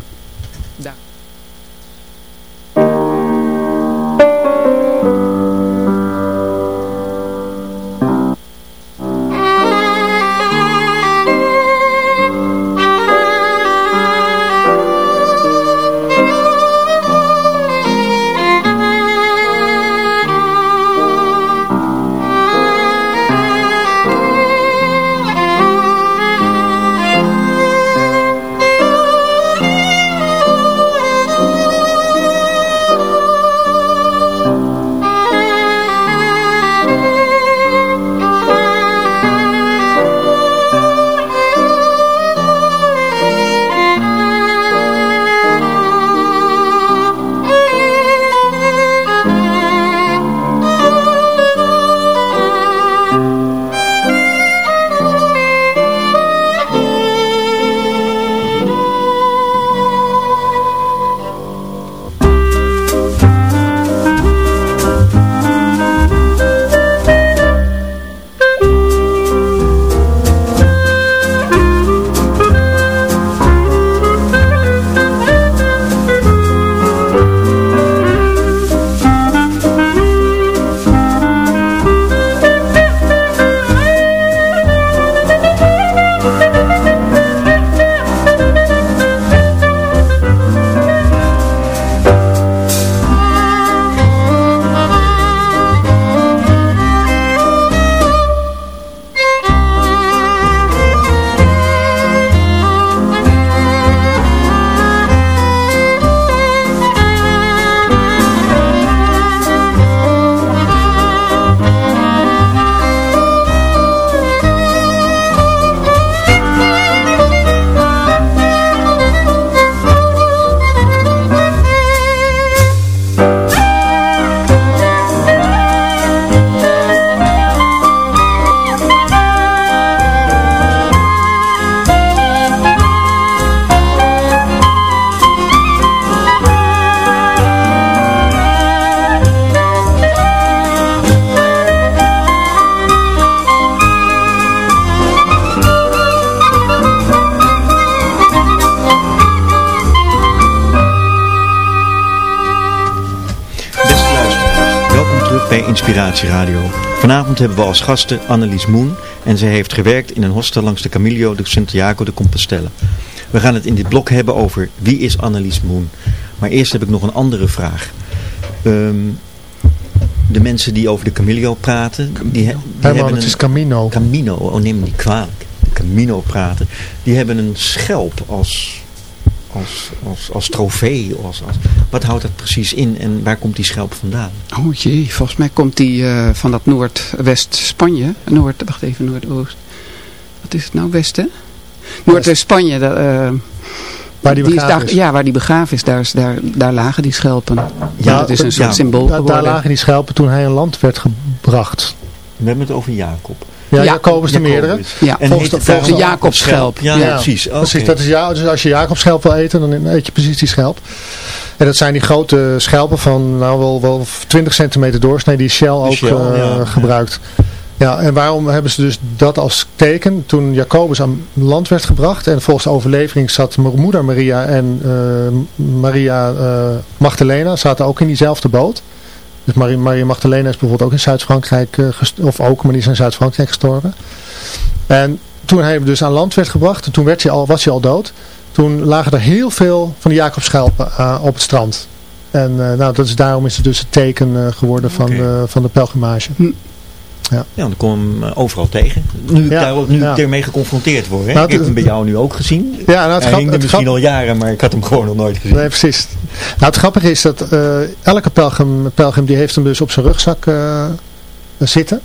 Inspiratie Radio. Vanavond hebben we als gasten Annelies Moen en zij heeft gewerkt in een hostel langs de Camillo de Santiago de Compostela. We gaan het in dit blok hebben over wie is Annelies Moen. Maar eerst heb ik nog een andere vraag. Ehm, de mensen die over de Camillo praten, die, he- die Herman, hebben het een... is Camino. Camino, oh neem me niet kwalijk. Camino praten. Die hebben een schelp als, als, als, als trofee. Als, als, wat houdt dat precies in en waar komt die schelp vandaan? Oh jee, volgens mij komt die eh, van dat Noordwest-Spanje. Noord, wacht even, Noordoost. Wat is het nou, Westen? Noordwest-Spanje, dat, eh, Waar die is begraven daar, is. Ja, waar die begraven is, daar, is- daar, daar lagen die schelpen. Ja, dat is een soort ja, symbool Daar, geworden. daar lagen die schelpen toen hij aan land werd gebracht. We hebben het over Jacob. Ja, Ja, Jacobus de meerdere. Ja, En volgens de- volgens daarom de Jacobsschelp. Ja, Ja. precies. Oké. Precies, dat is ja, dus als je Jacobsschelp wil eten, dan eet je precies die schelp. En dat zijn die grote schelpen van nou wel, wel 20 centimeter doorsnee die Shell ook Shell, eh, ja. gebruikt. Ja, en waarom hebben ze dus dat als teken? Toen Jacobus aan land werd gebracht en volgens de overlevering zat moeder Maria en eh, Maria eh, Magdalena zaten ook in diezelfde boot. Dus Maria, Maria Magdalena is bijvoorbeeld ook in Zuid-Frankrijk, eh, of ook, maar die is in Zuid-Frankrijk gestorven. En toen hij dus aan land werd gebracht, en toen werd hij al, was hij al dood, toen lagen er heel veel van die Jacobschelpen eh, op het strand. En eh, nou, dat is, daarom is het dus het teken geworden van, de, van de pelgrimage. Hm. Ja. Ja, dan kom hem eh, overal tegen. Nu, ik Ja, daar, ook- nu ja. ik ermee geconfronteerd word. Hè? Nou, ik heb hem bij jou nu ook gezien. Ja, nou, het Hij hing er misschien grap- al jaren, maar ik had hem gewoon nog nooit gezien. Nee, precies. Nou, het grappige is dat eh, elke pelgrim, pelgrim die heeft hem dus op zijn rugzak eh, zitten.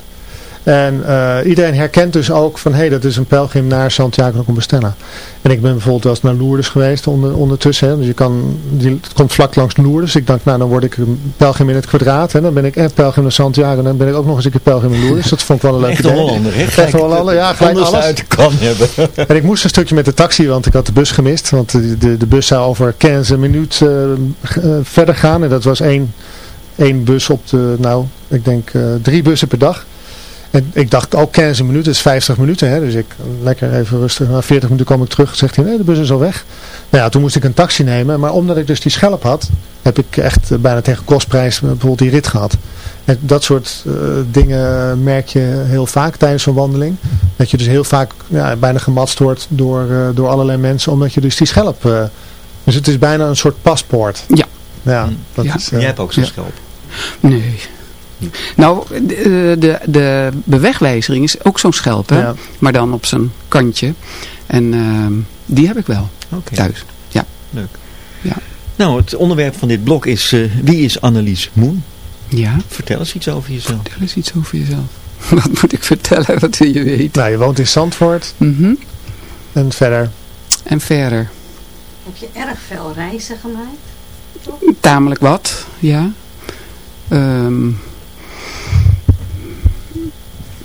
En eh, iedereen herkent dus ook van, hé, hey, dat is een pelgrim naar Santiago de Compostela. En ik ben bijvoorbeeld wel eens naar Lourdes geweest onder, ondertussen. Hè. Dus je kan, die, het komt vlak langs Lourdes. Ik dacht, nou, dan word ik een pelgrim in het kwadraat. Hè. Dan ben ik en pelgrim naar Santiago en dan ben ik ook nog eens een keer pelgrim in Lourdes. Dat vond ik wel een leuk Echt idee. een Hollander? Echt een Hollander, ja, gelijk alles. uit de kan hebben. En ik moest een stukje met de taxi, want ik had de bus gemist. Want de, de, de bus zou over 15 minuten eh, eh, verder gaan. En dat was één, één bus op de, nou, ik denk drie bussen per dag. En ik dacht ook 15 minuten, is 50 minuten. Hè? Dus ik lekker even rustig. Na 40 minuten kwam ik terug. Zegt hij, nee, de bus is al weg. Nou ja, toen moest ik een taxi nemen. Maar omdat ik dus die schelp had, heb ik echt eh, bijna tegen kostprijs eh, bijvoorbeeld die rit gehad. En dat soort eh, dingen merk je heel vaak tijdens zo'n wandeling. Dat je dus heel vaak ja, bijna gematst wordt door, eh, door allerlei mensen. Omdat je dus die schelp... eh, dus het is bijna een soort paspoort. Ja. Ja, dat Ja. is... Jij hebt ook zo'n Ja. schelp. Nee. Nou, de, de, de bewegwijzering is ook zo'n schelp, hè? Ja. Maar dan op zijn kantje. En ehm, die heb ik wel Oké, thuis. leuk. Ja. Nou, het onderwerp van dit blok is, eh, wie is Annelies Moen? Ja, Vertel eens iets over jezelf. vertel eens iets over jezelf. Wat moet ik vertellen? Wat wil je weten? Nou, je woont in Zandvoort. Mhm. En verder... En verder? Heb je erg veel reizen gemaakt? Tamelijk wat, ja. Ehm,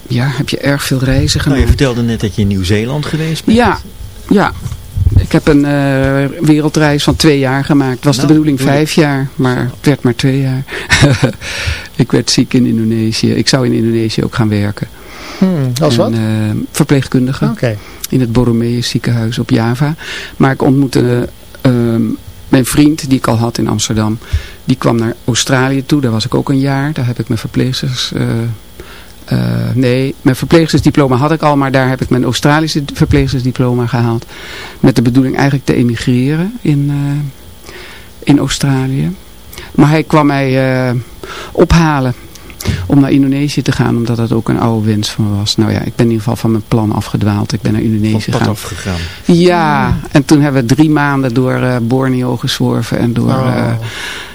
ja, heb je erg veel reizen Nou, gemaakt? je vertelde net dat je in Nieuw-Zeeland geweest bent. Ja, ja. Ik heb een eh, wereldreis van twee jaar gemaakt. was Nou, de bedoeling doe je- vijf jaar, maar het werd maar twee jaar. ik werd ziek in Indonesië. Ik zou in Indonesië ook gaan werken. Hmm, als wat? En, eh, verpleegkundige Oké. in het Borromeus ziekenhuis op Java. Maar ik ontmoette ehm, mijn vriend, die ik al had in Amsterdam. Die kwam naar Australië toe. Daar was ik ook een jaar. Daar heb ik mijn verpleegsters... eh, nee, mijn verpleegstersdiploma had ik al, maar daar heb ik mijn Australische verpleegstersdiploma gehaald. Met de bedoeling eigenlijk te emigreren in, eh, in Australië. Maar hij kwam mij eh, ophalen om naar Indonesië te gaan, omdat dat ook een oude wens van me was. Nou ja, ik ben in ieder geval van mijn plan afgedwaald. Ik ben naar Indonesië gegaan. afgegaan. Ja, en toen hebben we drie maanden door eh, Borneo gezworven en door... Oh. eh,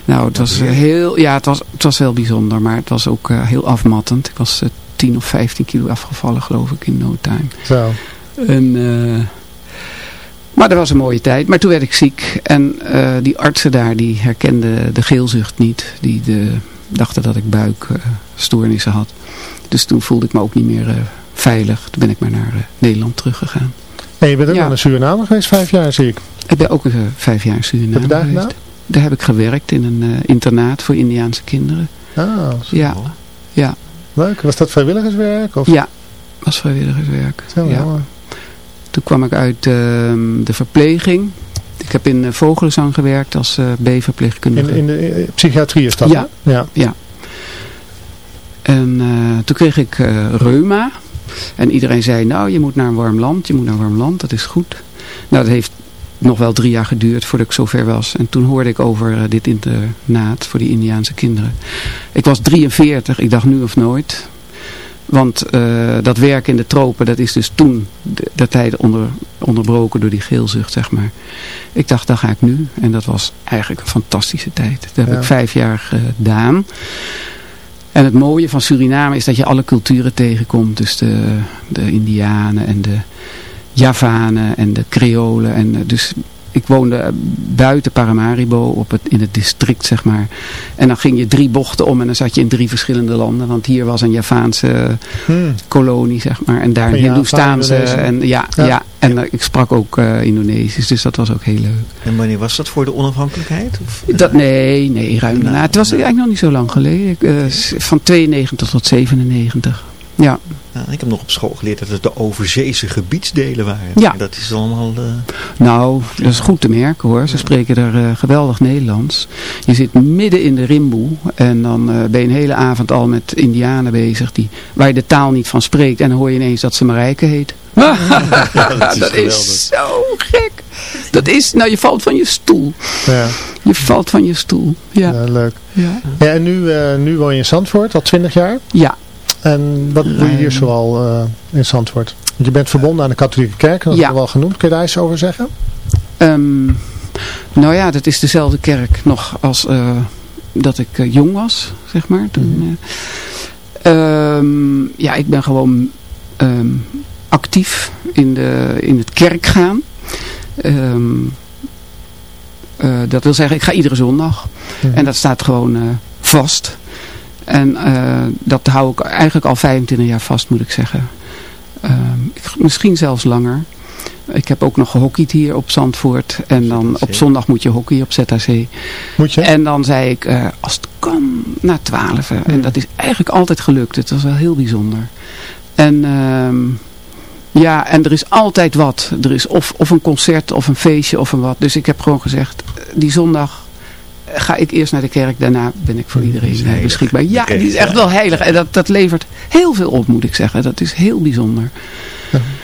nou, het was eh, heel, ja, het was, het was wel bijzonder, maar het was ook heel afmattend. Ik was eh, 10 of 15 kilo afgevallen, geloof ik, in no time. Zo. En, maar dat was een mooie tijd. Maar toen werd ik ziek. En die artsen daar, die herkenden de geelzucht niet. Die de, dachten dat ik buikstoornissen had. Dus toen voelde ik me ook niet meer eh, veilig. Toen ben ik maar naar eh, Nederland teruggegaan. En je bent ook Ja. naar Suriname geweest, vijf jaar zie ik. Ik ben ook eh, vijf jaar in Suriname Heb je daar geweest. Daar heb ik gewerkt in een internaat voor Indiaanse kinderen. Ah, Ja, ja, leuk. Was dat vrijwilligerswerk? Of? ja. Was vrijwilligerswerk. Zo, ja. Toen kwam ik uit ehm, de verpleging. Ik heb in uh, Vogelenzang gewerkt als eh B-verpleegkundige. In, in de eh, psychiatrie is dat, Ja. hè? Ja. En eh, toen kreeg ik eh, reuma. En iedereen zei, nou je moet naar een warm land, je moet naar een warm land, dat is goed. Nou dat heeft nog wel drie jaar geduurd voordat ik zover was. En toen hoorde ik over eh, dit internaat voor die Indiaanse kinderen. Ik was 43, ik dacht nu of nooit. Want eh, dat werk in de tropen, dat is dus toen de, de tijd onder, onderbroken door die geelzucht, zeg maar. Ik dacht, dat ga ik nu. En dat was eigenlijk een fantastische tijd. Dat heb Ja. ik vijf jaar gedaan. En het mooie van Suriname is dat je alle culturen tegenkomt. Dus de, de Indianen en de Javanen en de Creolen. En, eh, dus ik woonde buiten Paramaribo op het, in het district, zeg maar. En dan ging je drie bochten om en dan zat je in drie verschillende landen. Want hier was een Javaanse Hmm. kolonie, zeg maar. En daar een Hindoestaanse. En, ja, Ja. ja. en eh, ik sprak ook eh, Indonesisch, dus dat was ook heel leuk. En wanneer was dat voor de onafhankelijkheid? Of? Dat, nee, nee, ruim daarna. Het was eigenlijk nog niet zo lang geleden. Ik, eh, van 92 tot 97. Ja, Nou, ik heb nog op school geleerd dat het de overzeese gebiedsdelen waren. Ja. Dat is allemaal... eh, nou, dat is goed te merken hoor. Ze spreken daar eh, geweldig Nederlands. Je zit midden in de rimboe en dan eh, ben je een hele avond al met indianen bezig die, waar je de taal niet van spreekt. En dan hoor je ineens dat ze Marijke heet. dat is dat is zo gek. Dat is, nou je valt van je stoel. Ja, Je valt van je stoel. Ja, ja, leuk. ja. Ja, en nu, eh, nu woon je in Zandvoort, al twintig jaar. ja. En wat doe je hier zoal uh, in Zandvoort? Want je bent verbonden aan de katholieke kerk, dat ja. hebben we al genoemd. Kun je daar iets over zeggen? Um, nou ja, dat is dezelfde kerk nog als uh, dat ik uh, jong was, zeg maar. Toen, mm um, ja, ik ben gewoon um, actief in, de, in het kerk gaan. Um, uh, dat wil zeggen, ik ga iedere zondag. Mm En dat staat gewoon uh, vast. En uh, dat hou ik eigenlijk al 25 jaar vast, moet ik zeggen. Ik, misschien zelfs langer. Ik heb ook nog gehockeyd hier op Zandvoort. En dan op zondag moet je hockey op ZHC. Moet je? En dan zei ik, uh, als het kan, na twaalf. Ja. En dat is eigenlijk altijd gelukt. Het was wel heel bijzonder. En... Uh, ja, en er is altijd wat. Er is of, of een concert of een feestje of een wat. Dus ik heb gewoon gezegd, die zondag ga ik eerst naar de kerk. Daarna ben ik voor iedereen heilig, beschikbaar. Ja, die is echt wel heilig. En dat, dat levert heel veel op, moet ik zeggen. Dat is heel bijzonder.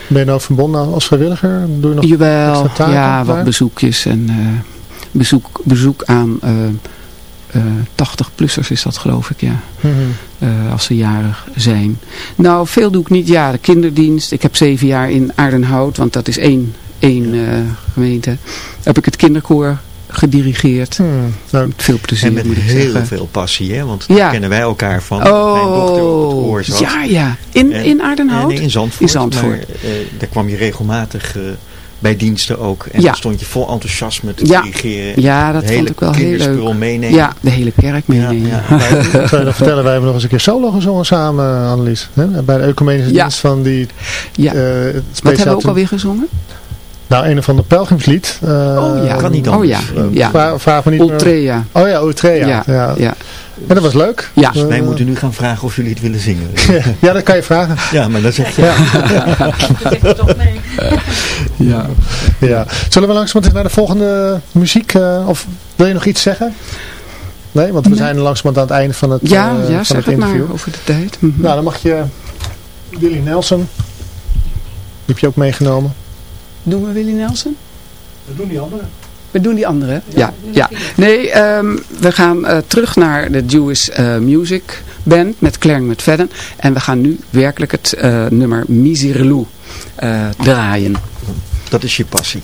Ben je nou verbonden als vrijwilliger? Doe je nog Jawel, ja, wat bezoekjes en uh, bezoek, bezoek aan uh, uh, 80-plussers is dat geloof ik, ja. Mm -hmm. als ze jarig zijn. Nou, veel doe ik niet. Ja, de kinderdienst. Ik heb zeven jaar in Aardenhout, want dat is één, één gemeente. Heb ik het kinderkoor gedirigeerd. Hmm, nou, met veel plezier En met moet ik heel zeggen. veel passie, hè? Want daar Ja. kennen wij elkaar van. Oh, Mijn dochter op het koor zat. ja, ja. In, En- in Aardenhout? Nee, in Zandvoort. In Zandvoort. Maar, eh, daar kwam je regelmatig eh, bij diensten ook. En Ja. dan stond je vol enthousiasme te Ja. dirigeren. Ja, dat vond ik wel heel kinderspul leuk. meenemen. Ja, de hele kerk Ja, meenemen. ja. Zou je nog vertellen, wij hebben nog eens een keer solo gezongen samen, Annelies. Hè? Bij de ecumenische Ja. dienst van die Ja. eh, Wat hebben we ook alweer gezongen? Nou, een of ander pelgrimslied. eh, oh ja. kan niet Oh anders. ja. eh, ja. Vraag, vraag me niet meer. Ultrea. Oh ja, Utrea. Ja. Ja. Ja. Ja. En dat was leuk. Ja. Dus wij moeten nu gaan vragen of jullie het willen zingen. ja, dat kan je vragen. Ja, maar dat zeg je. Ja. Heeft toch mee. Ja. Ja. Zullen we langzamerhand naar de volgende muziek? eh, of wil je nog iets zeggen? Nee, want we Nee. zijn langzamerhand aan het einde van het, Ja, ja van zeg het het interview. maar over de tijd. Mhm. Nou, dan mag je Willy Nelson. Die heb je ook meegenomen. Doen we Willy Nelson? Dat doen die anderen. We doen die andere. Ja, ja. Nee, ehm, we gaan eh, terug naar de Jewish eh, Music Band met Claire McFadden. En we gaan nu werkelijk het eh, nummer Miserlou eh draaien. Dat is je passie.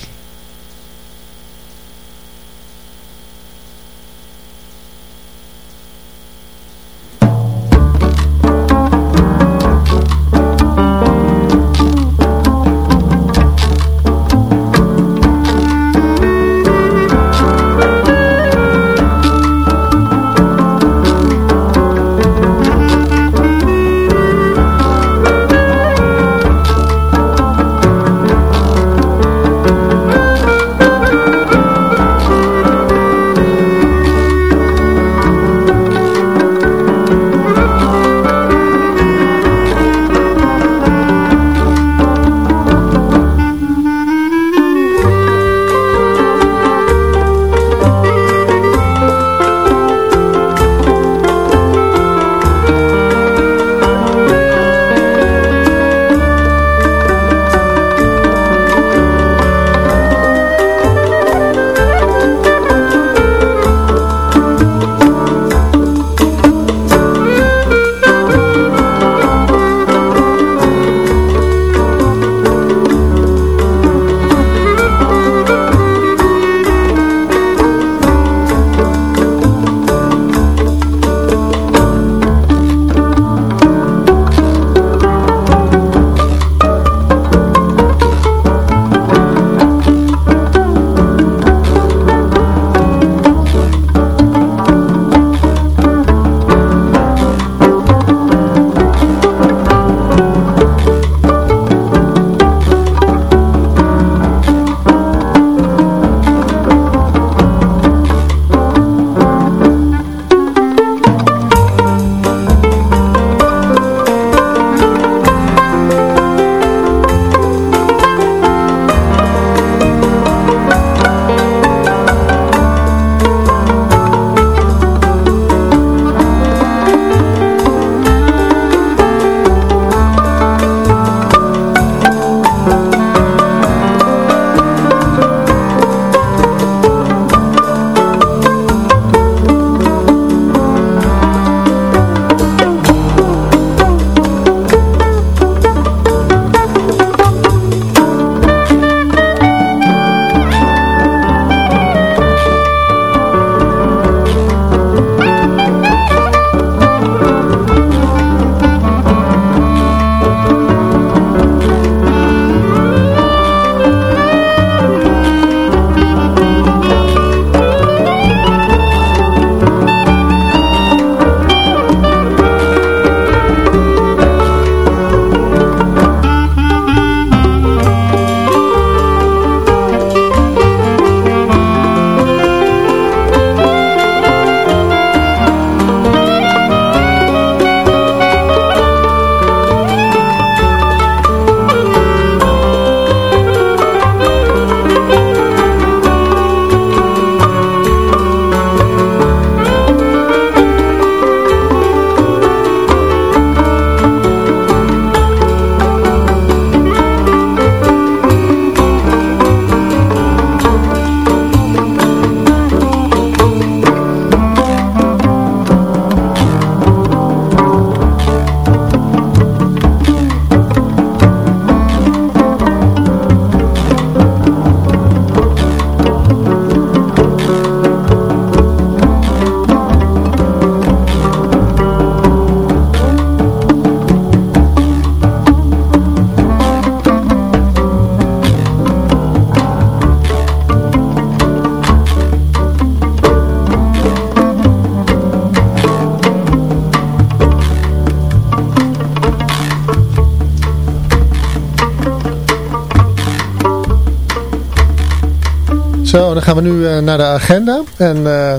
Zo, dan gaan we nu eh, naar de agenda. En eh,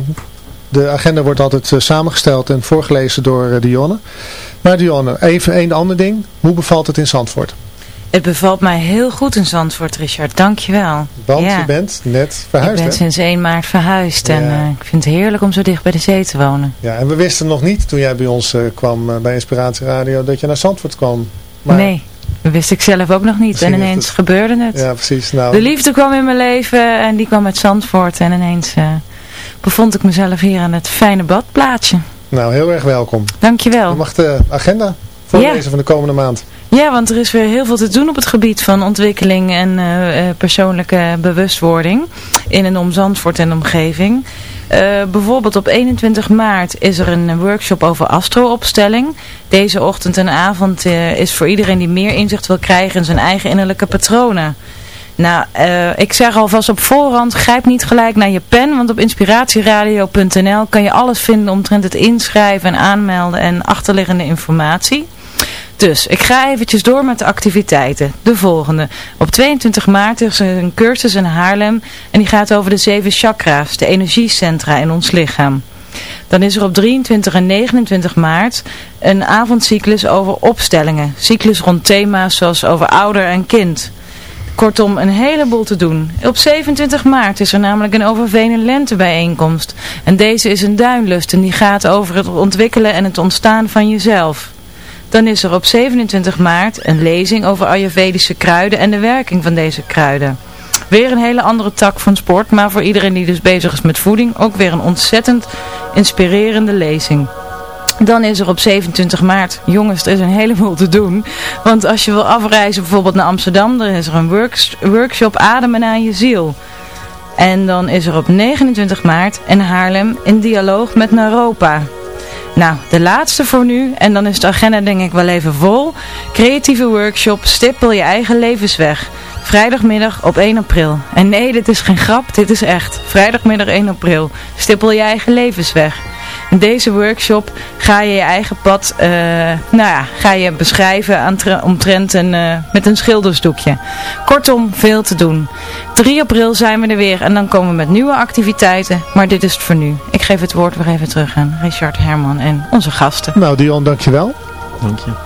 de agenda wordt altijd eh, samengesteld en voorgelezen door Dionne. Maar Dionne, even een ander ding. Hoe bevalt het in Zandvoort? Het bevalt mij heel goed in Zandvoort, Richard. Dankjewel. Want Ja. je bent net verhuisd, ik ben hè? sinds 1 maart verhuisd en ik vind het heerlijk om zo dicht bij de zee te wonen. Ja, en we wisten nog niet toen jij bij ons kwam bij Inspiratie Radio dat je naar Zandvoort kwam. Maar- Nee, dat wist ik zelf ook nog niet. Misschien En ineens het- gebeurde het. Ja, precies. Nou, De liefde kwam in mijn leven en die kwam uit Zandvoort. En ineens eh, bevond ik mezelf hier aan het fijne badplaatsje. nou, heel erg welkom. Je Dankjewel. mag de agenda voorlezen van de komende maand. Ja, want er is weer heel veel te doen op het gebied van ontwikkeling en eh, eh, persoonlijke bewustwording in en om Zandvoort en omgeving. Eh, bijvoorbeeld op 21 maart is er een workshop over astroopstelling. Deze ochtend en avond eh, is voor iedereen die meer inzicht wil krijgen in zijn eigen innerlijke patronen. Nou, eh, ik zeg alvast op voorhand, grijp niet gelijk naar je pen, want op inspiratieradio.nl kan je alles vinden omtrent het inschrijven en aanmelden en achterliggende informatie. Dus, ik ga eventjes door met de activiteiten. De volgende. Op 22 maart is er een cursus in Haarlem en die gaat over de zeven chakra's, de energiecentra in ons lichaam. Dan is er op 23 en 29 maart een avondcyclus over opstellingen. Cyclus rond thema's zoals over ouder en kind. Kortom, een heleboel te doen. Op 27 maart is er namelijk een Overveen Lente bijeenkomst. En deze is een duinlust en die gaat over het ontwikkelen en het ontstaan van jezelf. Dan is er op 27 maart een lezing over Ayurvedische kruiden en de werking van deze kruiden. Weer een hele andere tak van sport, maar voor iedereen die dus bezig is met voeding ook weer een ontzettend inspirerende lezing. Dan is er op 27 maart, jongens, er is een heleboel te doen. Want als je wil afreizen bijvoorbeeld naar Amsterdam, dan is er een works- workshop Ademen aan je ziel. En dan is er op 29 maart in Haarlem een dialoog met Naropa. Nou, de laatste voor nu, en dan is de agenda denk ik wel even vol. Creatieve workshop Stippel je eigen levensweg. Vrijdagmiddag op 1 april. En nee, dit is geen grap, dit is echt. Vrijdagmiddag 1 april. Stippel je eigen levensweg. In deze workshop ga je je eigen pad, eh, nou ja, ga je beschrijven omtrent een, eh, met een schildersdoekje. Kortom, veel te doen. 3 april zijn we er weer en dan komen we met nieuwe activiteiten. Maar dit is het voor nu. Ik geef het woord weer even terug aan Richard Herman en onze gasten. Nou, Dion, dankjewel. Dank je.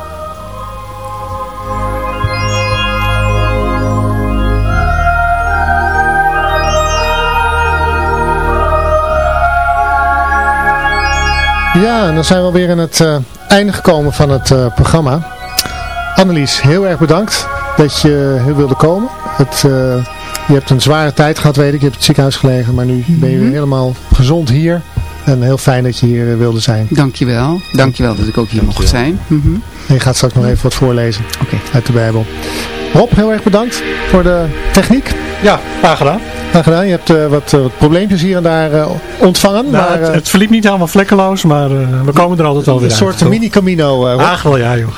Ja, en dan zijn we alweer aan het eh, einde gekomen van het eh, programma. Annelies, heel erg bedankt dat je heel wilde komen. Het, eh, je hebt een zware tijd gehad, weet ik. Je hebt het ziekenhuis gelegen, maar nu ben je weer helemaal gezond hier. En heel fijn dat je hier eh, wilde zijn. Dankjewel. Dankjewel dat ik ook hier mocht zijn. Mhm. En je gaat straks nog even wat voorlezen Oké. uit de Bijbel. Rob, heel erg bedankt voor de techniek. Ja, graag gedaan. Graag gedaan. Je hebt eh, wat, eh, wat probleempjes hier en daar eh, ontvangen. Nou, maar het, het verliep niet helemaal vlekkeloos, maar eh, we komen er altijd wel weer een soort mini-camino. Ach, wel ja, joh.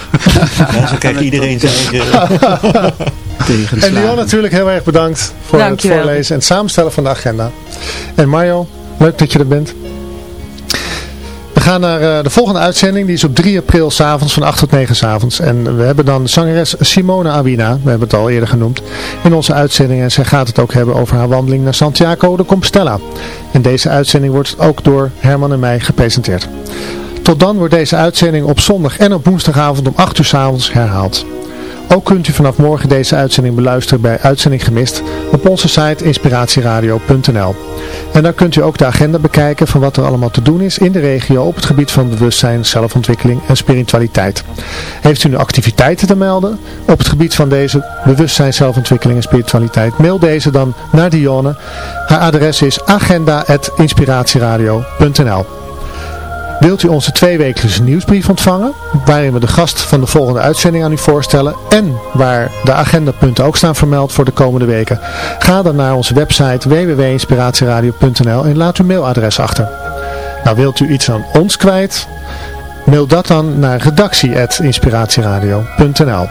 Ja, zo krijgt iedereen zijn eigen... En. Leon natuurlijk heel erg bedankt voor Dankjewel. het voorlezen en het samenstellen van de agenda. En Mario, leuk dat je er bent. We gaan naar eh, de volgende uitzending. Die is op 3 april s'avonds van 8 tot 9 s'avonds. En we hebben dan zangeres Simone Awina, we hebben het al eerder genoemd, in onze uitzending. En zij gaat het ook hebben over haar wandeling naar Santiago de Compostela. En deze uitzending wordt ook door Herman en mij gepresenteerd. Tot dan wordt deze uitzending op zondag en op woensdagavond om 8 uur s'avonds herhaald. Ook kunt u vanaf morgen deze uitzending beluisteren bij Uitzending Gemist op onze site inspiratieradio.nl. En daar kunt u ook de agenda bekijken van wat er allemaal te doen is in de regio op het gebied van bewustzijn, zelfontwikkeling en spiritualiteit. Heeft u nu activiteiten te melden op het gebied van deze bewustzijn, zelfontwikkeling en spiritualiteit? Mail deze dan naar Dionne. Haar adres is agenda.inspiratieradio.nl. Wilt u onze tweewekelijkse nieuwsbrief ontvangen, waarin we de gast van de volgende uitzending aan u voorstellen en waar de agendapunten ook staan vermeld voor de komende weken? Ga dan naar onze website www.inspiratieradio.nl en laat uw mailadres achter. Nou, wilt u iets aan ons kwijt? Mail dat dan naar redactie.inspiratieradio.nl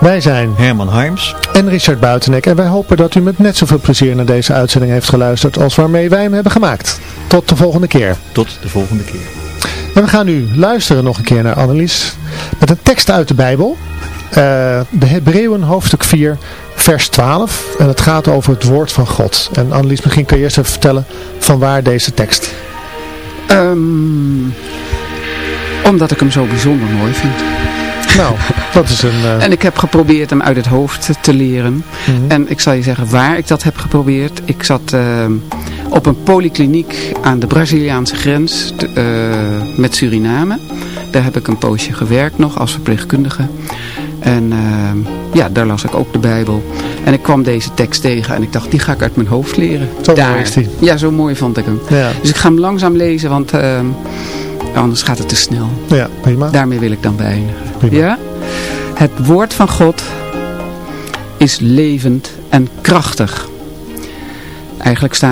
Wij zijn Herman Harms. en Richard Buitenek en wij hopen dat u met net zoveel plezier naar deze uitzending heeft geluisterd als waarmee wij hem hebben gemaakt. Tot de volgende keer. Tot de volgende keer. En we gaan nu luisteren nog een keer naar Annelies met een tekst uit de Bijbel. Eh, de Hebreeën hoofdstuk 4 vers 12 en het gaat over het woord van God. En Annelies, misschien kun je eerst even vertellen van waar deze tekst? Ehm, omdat ik hem zo bijzonder mooi vind. Nou, dat is een... Uh... En ik heb geprobeerd hem uit het hoofd te leren. Mm -hmm. En ik zal je zeggen waar ik dat heb geprobeerd. Ik zat uh, op een polykliniek aan de Braziliaanse grens te, uh, met Suriname. Daar heb ik een poosje gewerkt nog als verpleegkundige. En ja, daar las ik ook de Bijbel. En ik kwam deze tekst tegen en ik dacht, die ga ik uit mijn hoofd leren. Zo daar. mooi is die. Ja, zo mooi vond ik hem. Ja. Dus ik ga hem langzaam lezen, want anders gaat het te snel. Ja, prima. Daarmee wil ik dan beëindigen. Prima. Ja? Het woord van God is levend en krachtig. Eigenlijk staat...